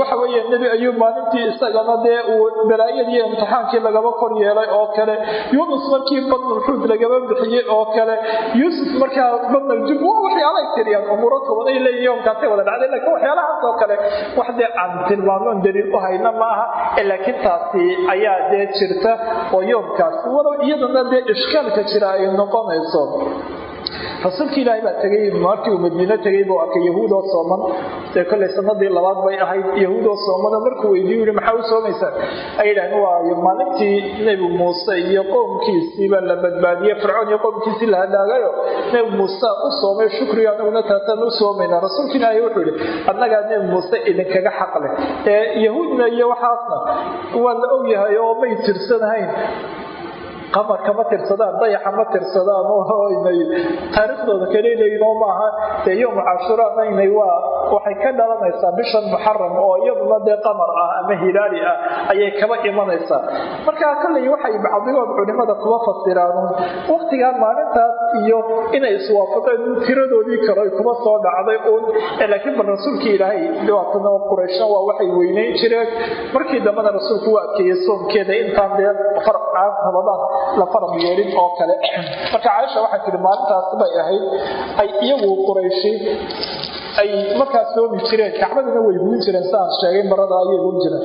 Waxa weeye nebi ayuub maalintii isagana dee uu balaayadii imtixaankii lagaba kor yeelay oo kale. Yunus markii badnulxuud lagaba bixiyey oo kale. Yuusuf markaa badnaljub waxyaalay tiriyaan umuuro toban ay leeyihiin yoomkaasay wada dhacday. Laakiin waxyaalahaas oo kale wax dee aan tilmaamnoon daliil u hayna ma aha laakiin taasi ayaa dee jirta oo yoomkaas. Walow iyadana dee ishkaalka jira ay noqonayso rasuulka ilaahay baa tegay markii uu madiino tegay buu arkay yahuud oo sooman dee kolley sanadii labaad bay ahayd. Yahuud oo soomano markuu weydiiyu yihi maxaa u soomaysaa? Ay yidhahdeen waayo maalintii nebi muuse iyo qowmkiisiiba la badbaadiyey fircoon iyo qowmkiisii la halaagayo nebi muuse u soomay shukriga anaguna taasaan u soomaynaa rasuulka ilaahay wuxuu yihi annagaa nebi muuse idinkaga xaq leh. Ee yahuudna iyo waxaasna waa la ogyahay oo may tirsanahayn qamarka ma tirsadaan dayaxa ma tirsadaan oonay taariikhdooda kaleelayno maaha. Dee yowm cashuuraana inay waa waxay ka dhalanaysaa bishan muxaram oo iyaduna dee qamar ah ama hilaali ah ayay kaba imanaysaa. Markaa kolley waxay bacdigood culimada kuba fasiraan waktigaa maalintaas iyo inay iswaafaqeen tiradoodii kale kuba soo dhacday uun. Laakiin bal rasuulkii ilaahay dhibaatana qurayshna waa waxay weynayn jireen. Markii dambena rasuulku waa adkeeyey soomkeeda intaan dee rabadaan la farab yeelin oo kale. Marka caaisha waxay tihi maalintaas bay ahayd ay iyagu qurayshi ay markaas soomi jireen kacbadina way huwin jireen saan sheegay marada ayay huwin jireen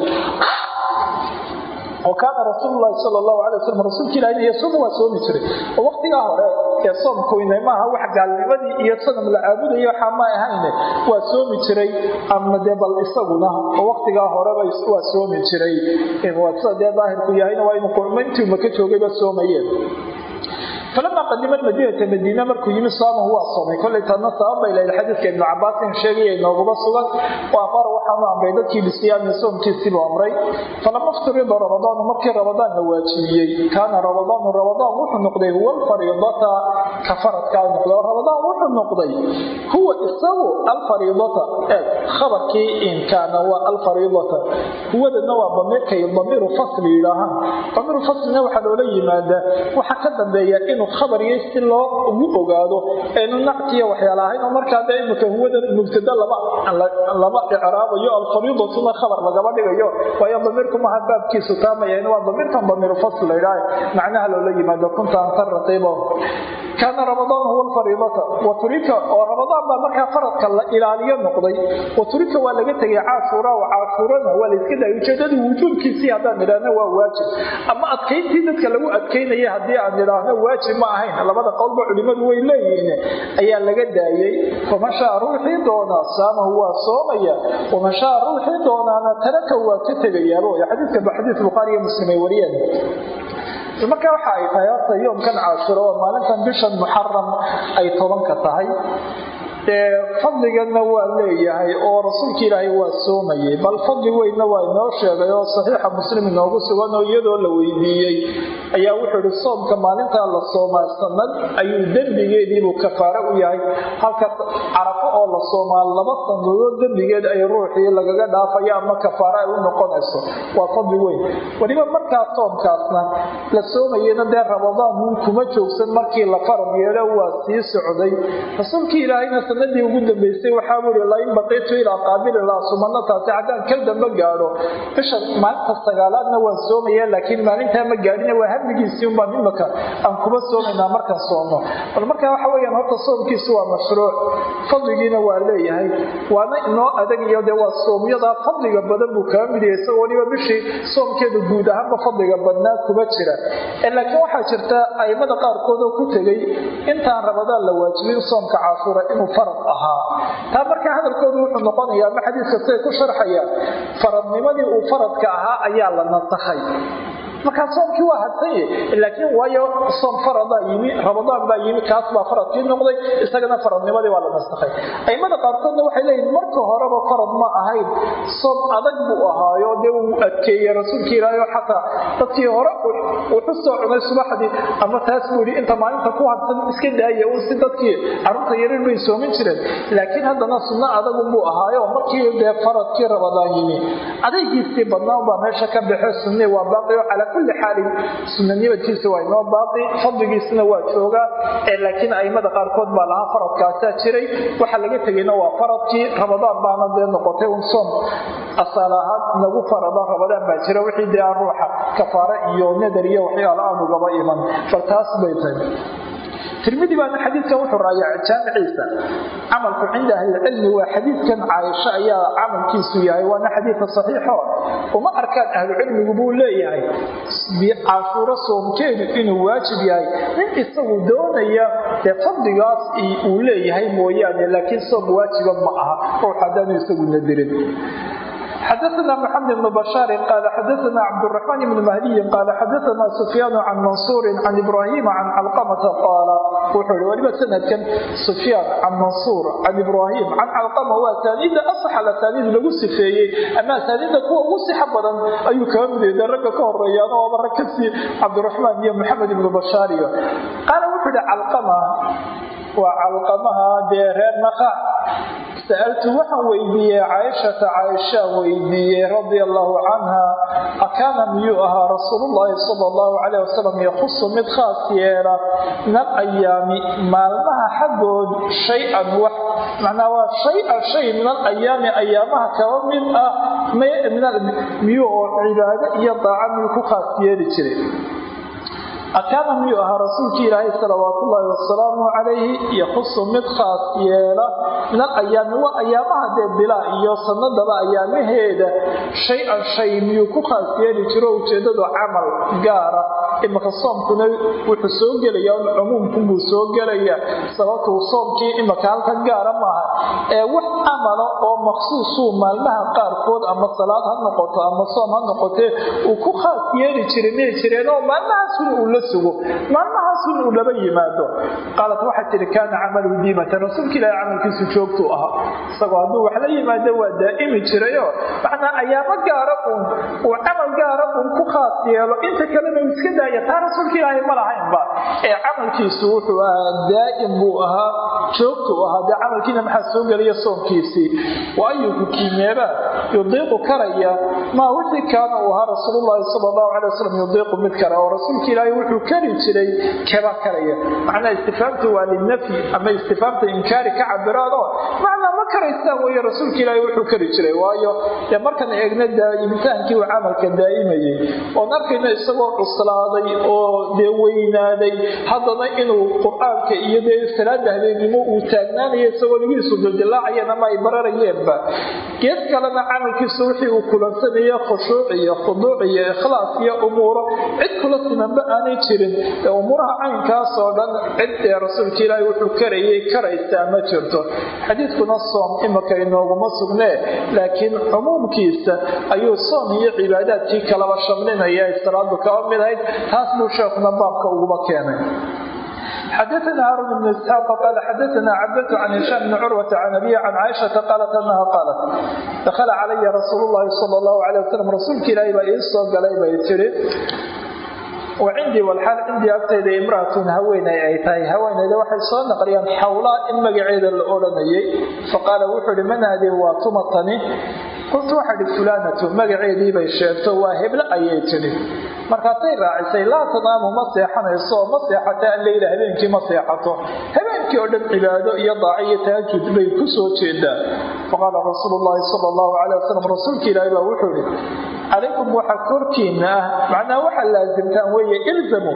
wakaana rasuululahi sal lahu alay wasalam rasuulka ilahi yasuumu waa soomi jiray oo waktigaa hore ee soomkuyna maaha wax gaalnimadii iyo sanam la caabudayo waxaa ma ahayne waa soomi jiray ama dee bal isaguna oo waktigaa horeba waa soomi jiray sida dee daahirku yahayna waa inu qurmayntii maka joogayba soomayeen falama qadima madiinata madiina markuu yimi saamahu waa soomay. Kollay taadna sabab bay lahayd xadiidka ibnu cabaasin sheegaya inooguma sugan. Oo amara waxaanu amray dadkii bisiyaami soomkiisiibuu amray. Falama fturida ramadaanu markii ramadaan la waajibiyey kaana ramadaanu ramadaan wuxuu noqday huwa alfariidata ka faradkaa noqday ramadaan wuxuu noqday huwa isagu alfariidata. Khabarkii in waa alfariidata. Huwadana waa damiirkay damiiru fasli yidhaahaan. Damiiru faslina waxaa loola yimaadaa. Waxaa ka dambeeya inuu khabar yay si loo ugu ogaado eenu nactiya waxyaala ahayn oo markaa dee imika huwada mubtada lama icraabayo alfariidatuna khabar lagama dhigayo. Waayo damiirku maha baabkiisu taamayahin waa damiirkan damiiru fasl la yidhaah macnaha loola yimaado kunta anta raqiibo kaana ramadaan huwa alfariidata. Waturika oo ramadaan baa markaa faradka la ilaaliyo noqday. Waturika waa laga tegay caashuura oo caashuurana waa layska daayay ujeedadu wujuubkiisii haddaan idhaahno waa waajib. Ama adkayntii dadka lagu adkaynaya haddii aan idhaahno waajib ma ahayn. Labada qowlba culimmadu way leeyihiin. Ayaa laga daayey faman shaa ruuxii doonaa saamahu waa soomaya. Waman shaa ruuxii doonaana taraka waa ka tegayaaba xadiidka ba xadiis bukhaari iyo muslim ay wariyeen. Marka waxa ay tahay horta yoomkan caashuro waa maalintan bishan muxaram ay tobanka tahay dee fadliganna waa leeyahay oo rasuulka ilaahay waa soomayay bal fadli weynna waa inoo sheegay oo saxiixa muslim inoogu sugan oo iyadoo la weydiiyey. Ayaa wuxuu ihi soomka maalintaa la soomaa ayuu dembigeediibuu kafaare u yahay. Halka carafo oo la soomaa laba sanadood dembigeed ay ruuxii lagaga dhaafayo ama kafaare ay u noqonayso. Waa fadli weyn. Weliba markaa soomkaasna la soomayena dee ramadaan kuma joogsan markii la farad yeelo waa sii socday. Rasuulkii ilaahayna sanadii ugu dambeysay waxaa ui lain baqitu ilaa qaabili laa sumano taasi haddaan kal dambe gaadho. Bisha maalinta sagaalaadna waan soomaya laakiin maalintaa ma gaadhina waa hamligiisii unbaan imaka aan kuma soomaynaa markaan soomno bal markaa waxa weyaan horta soomkiisu waa mashruuc. Fadligiina waa leeyahay. Waana inoo adagayo dee waa soomyadaa fadliga badan buu kaga mid yahay isagoo waliba bishii soomkeeda guud ahaanba fadliga badnaa kuma jira. Laakiin waxaa jirta aimada qaarkood oo ku tegey intaan ramadaan la waajibin soomka caashuura inuu farad ahaa. Taa markaa hadalkoodu wuxuu noqonayaa ma xadiiska ku sharxayaan faradnimadii uu faradka ahaa ayaa la nasakhay markaa soomkii waa hadsanye laakiin waayo soom faradaa yimi ramadaan baa yimi kaas faradkii noqday isagana faradnimadii waa la nasakhay. Aimada qaarkoodna waxay leeyihiin marka horeba farad ma ahayn soom adag buu ahaayo dee uu adkeeyey rasuulka ilaahay oo xataa dadkii hore wuxu soo cunay subaxdii ama taas buu yidhi inta maalinta ku hadsan iska daaya un si dadkii carruurta yarir bay soomin jireen. Laakiin haddana sunno adagunbuu ahaayo markii dee faradkii ramadaan yimi. Adaygiisii badnaan baa meesha ka baxo sunni waa baaqi oo kulli xaalin sunanimadkiisa waa inoo baaqi fadligiisna waa joogaa laakiin aimada qaarkood baa lahaa faradkaasaa jiray. Waxa laga tegayna waa faradkii ramadaan baana dee noqotay un soom asaal ahaan nagu farada ramadaan baa jira wixii dee aan kafaare iyo nadar iyo waxyaala aan ugaba iman. Taas bay tahay tirmidi baana xadiidkan wuxuu raayaca jaamiciisa camalku cinda ahlicilmi waa xadiidkan caaisho ayaa camalkiisu yahay waana xadiidka saxiixo. Uma arkaan ahlucilmigu buu leeyahay cashuuro soomkeedu inuu waajib yahay. Nin isagu doonaya dee fadligaas uu leeyahay mooyaane laakiin soom waajiba ma aha ruux haddaanu isagu nadirin xadaana mxamed bn bashaari qaala xadaana cabduraxmaan ibn mahdiyi qaala xadaana sufyaanu can mansuuri can ibraahiima can calqamata qaala wuxuu hi weliba sanadkan sufyaan can mansuur can ibraahiim can calqama waa asaaniida asax alasaaniid lagu sifeeyey ama asaaniida kuwa ugu sixa badan ayuu kaba mideeda ragga ka horeeyaano aba rag ka sii cabdiraxmaan iyo maxamed ibnu bashaariyo qaala wuxuu hi calqama waa calqamaha dee reer naqac sa'altu waxaan weydiiyey caaishata caaisha weydiiyey radia allahu canha akaana miyuu ahaa rasuulullaahi sala allahu calayh wasalam yakusu mid khaas yeela min alayaami maalmaha xaggood shay-an wax macnaa waa shay-an shay min alayaami ayaamaha kaba mid ah miyuu oo cibaado iyo daaca miyuu ku khaas yeeli jiray akaana miyuu ahaa rasuulki ilaahay salawaat ullaahi wasalaamu calayhi? Yakusu mid khaas yeela. Min alayaami waa ayaamaha dee bilaa iyo sanadaba ayaamaheeda shay-an shay miyuu ku khaas yeeli jiro ujeedadu camal gaara. Imaka soomkuna wuxuu soo gelaya un cumuumkunbuu soo gelaya sababtuu soomkii imaka halkan gaara maaha. Ee wax camala oo maksuusuu maalmaha qaarkood ama salaad ha noqoto ama soom ha noqotee uu ku khaas yeeli jiray miyay jireen oo maalmahaasuna uu la sugo. Maalmaha sun uu laba yimaado. Qaalat waxay tihi kaana camalu diimatan. Rasuulka ilaahi camalkiisu joogtuu ahaa. Isagoo hadduu wax la yimaado waa daa'imi jirayo. Macnaa ayaamo gaara uun uu camal gaara uun ku khaas yeelo. Inta kalena uu iska daaya taa rasuulka ilaahi ma lahaynba ee camalkiisu wuxuu ahaa daa'im buu ahaa joogtuu ahaa. Dee camalkiina maxaa soo gelaya soonkiisii? Wa kiimeeba yudiiqu karaya. Maa wixii kaana uu ahaa rasuulullaahi sala allahu calay wasalam yudiiqu mid kale oo rasuulka ilaahi wuxuu kari jiray kaba karaya macnaa istifaamtu waa linafyi ama istifaamta inkaari ka cabiraanoo macnaa ma karaystaan weeye rasuulka ilaahi wuxuu kari jiray. Waayo dee markaan eegna daa'imtaankii uu camalka daa'imayay oon arkayna isagoo cuslaaday oo dee weynaaday haddana inuu qur'aanka iyo dee salaada habeennimo uu taagnaanayo isagoo lagiisu dildilaacayeen ama ay bararayeenba. Gees kalena camalkiisu wixii uu kulansanaya khushuuc iyo khuduuc iyo ikhlaas iyo umuuro cid kula simanba aanay jirin ee umuuraha caynkaasoo dhan cid ee rasuulka ilaahi wuxuu karayay karaysaa ma jirto. Xadiidkuna soom imika inooguma sugnee laakiin cumuumkiisa ayuu soom iyo cibaadaadkii kalaba shamlinaya ay salaadu kaba mid ahayd taas buu sheekuna baabka uguba keenay. Xadana haarun bn isxaaqa qaala xadana cabdatu can hishaam bni curwata can abiy can caaishata qaalat anaha qaalat dakhala calaya rasuul llahi sal llahu alay wasalam rasuulka ilaahi baa ii soo galay tiri wacindii walxaal cindii agtayda imraatun haweenay ay tahay. Haweenayda waxay soo naqliyaan xawlaa in magaceeda la odhanayay. Faqaala wuxuu ihi manaadii waa tumatani qultu waxaa ihi fulaanatu magaceedii bay sheegto waa heble ayay tidhi. Markaasay raacisay laa tanaamu ma seexanayso oo ma seexata alleyla habeenkii ma seexato. Habeenkii oo dhan cibaado iyo daaco iyo tahajud bay ku soo jeedaa faqaala rasuulu llaahi sala allahu calay wasalam rasuulka ilaahi baa wuxuu ihi calaykum waxaa korkiina ah macnaa waxaa laasimtaan weeye ilzamu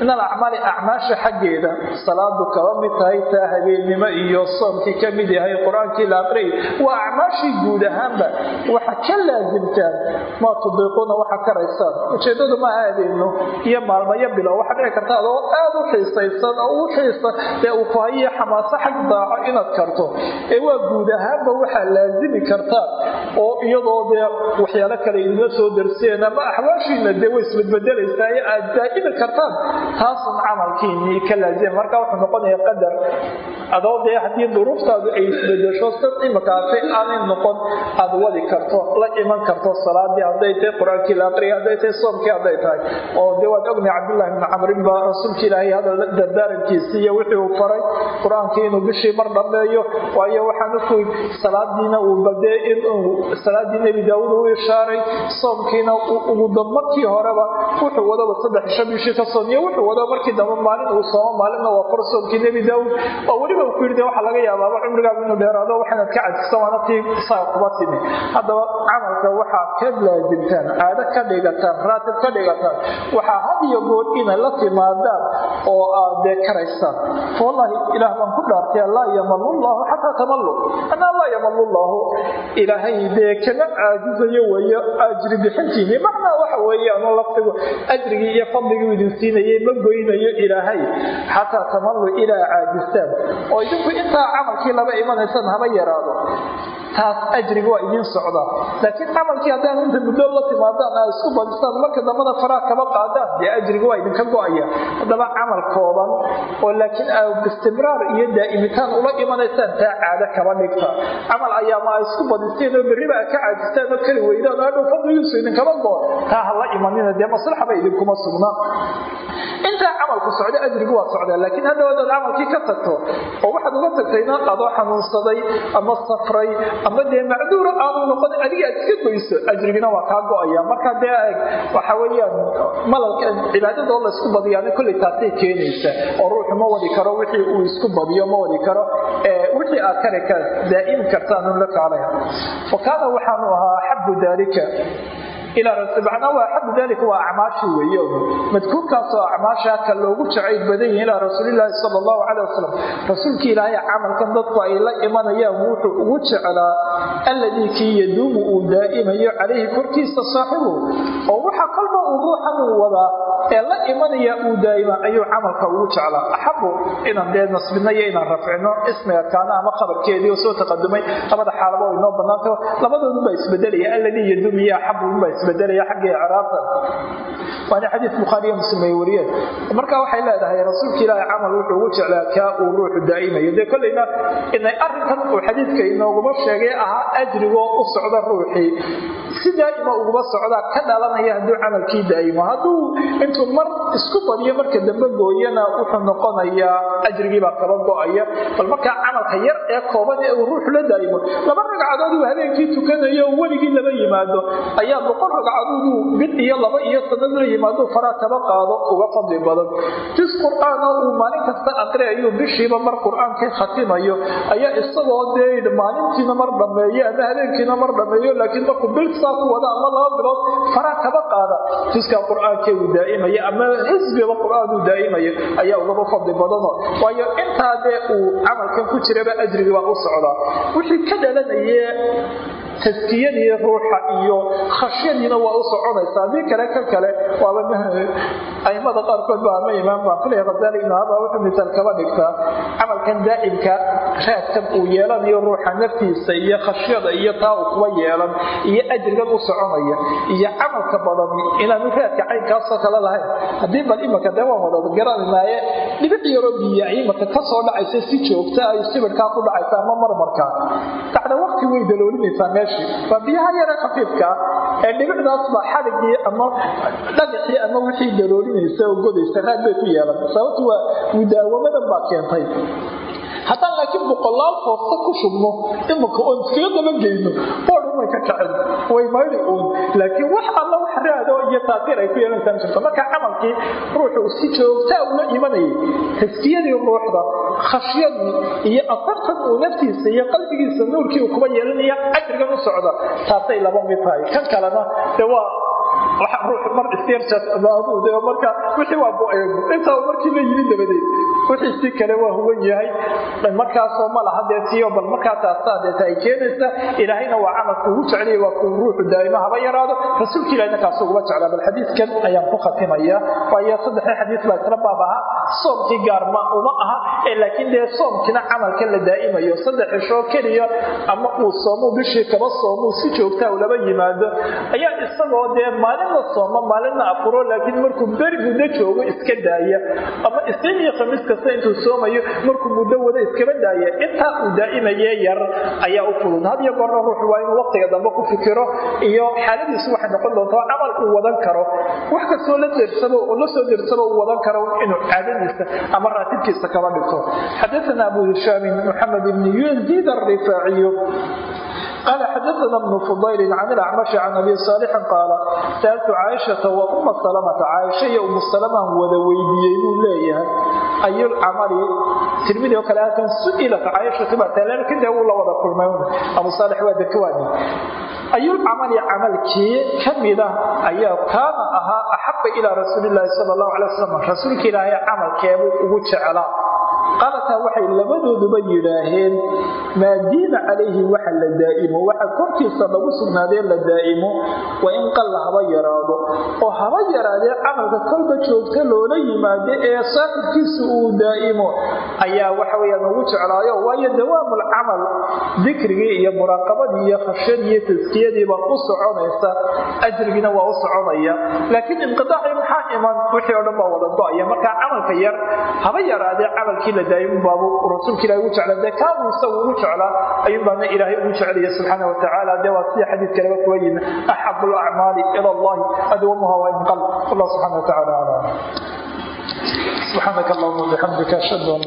min alacmaali acmaasha xaggeeda. Salaadu kaba mid tahay taa habeennimo iyo soomkii ka mid yahay qur'aankii la aqriyay waa acmaashii guud ahaanba waxa ka laasimtaan maa tudiiquuna waxa karaysaan ujeedadu ma aadeyno iyo maalmayo bilow. Waxaa dhici karta adoo aada u xiisaysan oo u xiisa dee uu xamaaso xag daaco inaad karto. Ee waa guud ahaanba waxaa laasimi kartaa oo iyadoo dee waxyaalo kale idinla soo darseen ama axwaashiina dee way isbadbedelaysaa ee aad daa'imi kartaan taasun camalkiinii ka laazima marka wuxuu noqonaya qadar. Adoo dee haddii duruuftaadu ay isbedesho sad imakaasay aanay noqon aad wadi karto la iman karto salaadii hadday tahay qur'aankii la aqriya hadday tahay soomkii hadday tahay. Oo dee waan ognahay cabdullahi bni camrin baa rasuulka ilaahay hadal dardaarankiisii iyo wixii uu faray qur'aankii inuu bishii mar dhammeeyo waayo waxaan ku salaadiina uu badee inuu salaadii nebi daawuud u ishaaray soomkiina ugu markii horeba wuxuu wadaba saddex isho bishii ka soomiye wuxuu wadaba markii dambe maalin uu soomo maalinna waa far soomkii nebi daawuud. Oo weliba ku yidhi waxaa laga yaabaaba cumrigaagu inuu dheeraado waxaanad ka cajisa waana tii saa kuma timi. Haddaba camalka waxaa ka laasimtaan caado ka dhigataan raatib ka dhigataan waxaa had iyo goor inay la timaadaan oo aad dee karaysaan ilaah baan ku dhaartay laa yamalu llahu xataa tamallu anaa laa yamalu llahu ilaahay dee kama caajizayo weeyo ajri bixintiini macnaa waxa weeyaan laftigu ajrigii iyo fadligii idin siinayay ma goynayo ilaahay. Xataa tamallu ilaa caajistaan. Oo idinku intaa camalkii laba imanaysaan haba yaraado. Taas ajriga waa idiin socdaa. Laakiin camalkii haddaan inta muddo la timaadaan aa isku badisaan marka dambana faraha kama qaadaan. Dee ajriga waa idinka go'aya. Haddaba camal kooban oo laakiin aa istimraar iyo daa'imitaan ula imanaysaan taa caado kaba dhigta. Camal ayaama a isku badisteen oo berriba a ka caajistaan oo kali weydaan oo hadhow fadligiisu idinkama go taa ha la imanina dee maslaxaba idinkuma sugna. Intaa camalku socda ajrigu waa socdaa laakiin hadhow hadaad camalkii ka tagto oo waxaad uga tagtayna adoo xanuunsaday ama safray ama dee macduura aanu noqon adiga aad iska goyso ajrigina waa kaa go'aya. Marka dee waxa weeyaan malalka cibaadada oo la isku badiyaana kolley taasay keenaysa oo ruuxu ma wadi karo wixii uu isku badiyo ma wadi karo wixii aad kari ka daa'imi kartaanun la kaalaya kaana waxaanu ahaa axabu daalika macnaa waa axabu dalika waa acmaashi weeye madkuurkaasoo acmaasha ka loogu jacayl badan yahi ilaa rasuulilaahi sala allahu calay wasalam rasuulka ilaahay camalkan dadku ay la imanayaan wuxuu ugu jeclaa alladii kii yaduumu uu daa'imayo calayhi korkiisa saaxibu oo waxa kolba uu ruuxan uu wadaa ee la imanaya uu daa'ima ayuu camalka ugu jeclaa. Axabu inaan dee nasbino iyo inaan rafcino ismiga kaana ama khabarkeedii oo soo taqadumay labada xaalaba oo inoo banaanto labadoodunbaa isbedelaya alladii yaduum iyo axabu unbaa isbedelaya xagga icraabta waana xadiis bukhaariyo muslim ay wariyeen. Marka waxay leedahay rasuulka ilaahay camal wuxuu ugu jeclaa kaa uu ruuxu daa'imayo dee kolleyna inay arrinkan uu xadiidka inooguma sheegay ahaa ajrigoo u socda ruuxii. Si daa'ima uguma socdaa ka dhalanaya hadduu camalkii daa'imo. Hadduu intuu mar isku badiyo marka dambe gooyana wuxuu noqonayaa ajrigiibaa kaba go'aya. Bal markaa camalka yar ee kooban ee uu ruuxu la daa'imo laba ragcadood uu habeenkii tukanayo weligii laba yimaado ayaa boqol ragcadood uu mid iyo laba iyo sanad yimaado faraa kaba qaado uga fadli badan. Jis qur'aan oo uu maalin kasta aqriayo bishiiba mar qur'aankii khatimayo ayaa isagoo dee maalintiina mar dhameeyo ama habeenkiina mar dhameeyo laakiin markuu bil saa ku wada ama laba bilood faraa kaba qaada. Jiska qur'aankee uu daa'imaya ama xisbiba qur'aan uu daa'imaya ayaa ugaba fadli badano waayo intaa dee uu camalkan ku jiraba ajrigi baa u socdaa. Wixii ka dhalanaye taskiyadii ruuxa iyo khashyadiina waa u soconaysa haddii kale ka kale aimada qaarkood ba ama imaam baa filaya khazali ibnu haba wuxuu misaal kaba dhigtaa. Camalkan daa'imka raadkan uu yeelanayo ruuxa naftiisa iyo khashyada iyo taa uu kuba yeelan iyo ajrigan u soconaya iyo camalka badan inaanu raadka caynkaasoo kale lahayn. Haddii bal imaka dee waan wada garananaaye dhibic yaroo biya imaka ka soo dhacaysa si joogta ay sibirkaa ku dhacaysa ama marmarkaa bacda waqti way daloolinaysaa meesha waa biyaha yare khafiifkaa ee dhibicdaasba xadhigii ama dhagixii ama wixii daloolinaysa oo godaysa raad bay ku yeelan. Sababtu waa mudaawamadan baa keentay haddaan laakiin boqolaal foosta ku shubno imaka oon iskaga dabageyno boodhan way ka kacin way maydi uun. Laakiin wax alla wax raado iyo taasiir ay ku yeelanaysaa jirto. Marka camalkii ruuxu si joogtaa ula imanayay taskiyadii ruuxda khashyadii iyo asartan uu naftiisa iyo qalbigiisa nuurkii uu kuba yeelanaya ajrigan u socda. Taasay laba mid tahay. Kan kalena de waa ruux mar isyarjasbaabuud marka wixii waa go-eego intaa markii la yimi dabadeed wixii si kale waa huwan yahay. Markaasoo ma laha dee tiyo bal markaa taasaa deeta ay keenaysa ilaahayna waa camalku ugu jeclaya waa kuu ruuxu daa'ima haba yaraado. Rasuulka ilahina kaasuu uguma jeclaa bal xadiidkan ayaan ku khatimaya. Waayo saddexda xadiis baa isla baab aha soomkii gaarma uma aha laakiin dee soomkina camalka la daa'imayo saddex cishoo keliya ama uu soomu bishii kaba soomuu si joogtaa laba yimaado. Ayaa isagoo dee maalinna sooma maalinna afuro laakiin markuu beri muddo joogo iska daaya ama isniin iyo khamiis kasta intuu soomayo markuu muddo wada iskaba daaya intaa uu daa'imaye yar ayaa u fudud had iyo goorna ruuxu waa inuu waqtiga dambe ku fikiro iyo xaaladiisu waxay noqon doontaa camal uu wadan karo. Wax kastoo la dersabo oo la soo dersabo uu wadan karo inuu caadadiisa ama raatibkiisa kaba dhigto. Xadaثana abu hishaamin maxamed ibn yaziid qaala xadaana bnu fudaylin can ilacmashi can abi saalixin qaala sa'altu caaishata wa uma salamata caaisha iyo umu salamaan wada weydiiyey buu leeyahay ayulcamali tirmidi oo kale halkan su'ilat caaishatibatalan kadib wuu la wada kulmay abu saalix waa dakawaani ayulcamali camalkii ka mid ah ayaa kaana ahaa axaba ilaa rasuuli illaahi sala allahu cala wasalam rasuulka ilaahay camalkeebuu ugu jeclaa qaalataa waxay labadooduba yidhaaheen maa diina calayhi waxa la daa'imo waxa korkiisa lagu sugnaadee la daa'imo waa in qalla haba yaraado. Oo haba yaraadee camalka kolba joogta loola yimaado ee saaxibkiisa uu daa'imo ayaa waxa weyaan ugu jeclaayo. Waayo dawaamul dikrigii iyo muraaqabadii iyo khashyadii iyo taskiyadiiba u soconaysa ajrigiina waa u soconaya. Laakiin inqidaacii maxaa iman wixii oo dhan baa wada go'aya markaa camalka yar haba yaraadee camalkii la daa'imin baabu rasuulka ilahi ugu jeclaa dee kaabuu isagu ugu jeclaa ayuun baana ilaahay ugu jecelaya subxaana wa tacaala. Dee waa sida xadiid kaleba kuwa yimi axabu lacmaali ila allahi adwamuha wa in qal allah subxana wa tacaala aclam subxaanaka allahuma bixamdika ashhadu an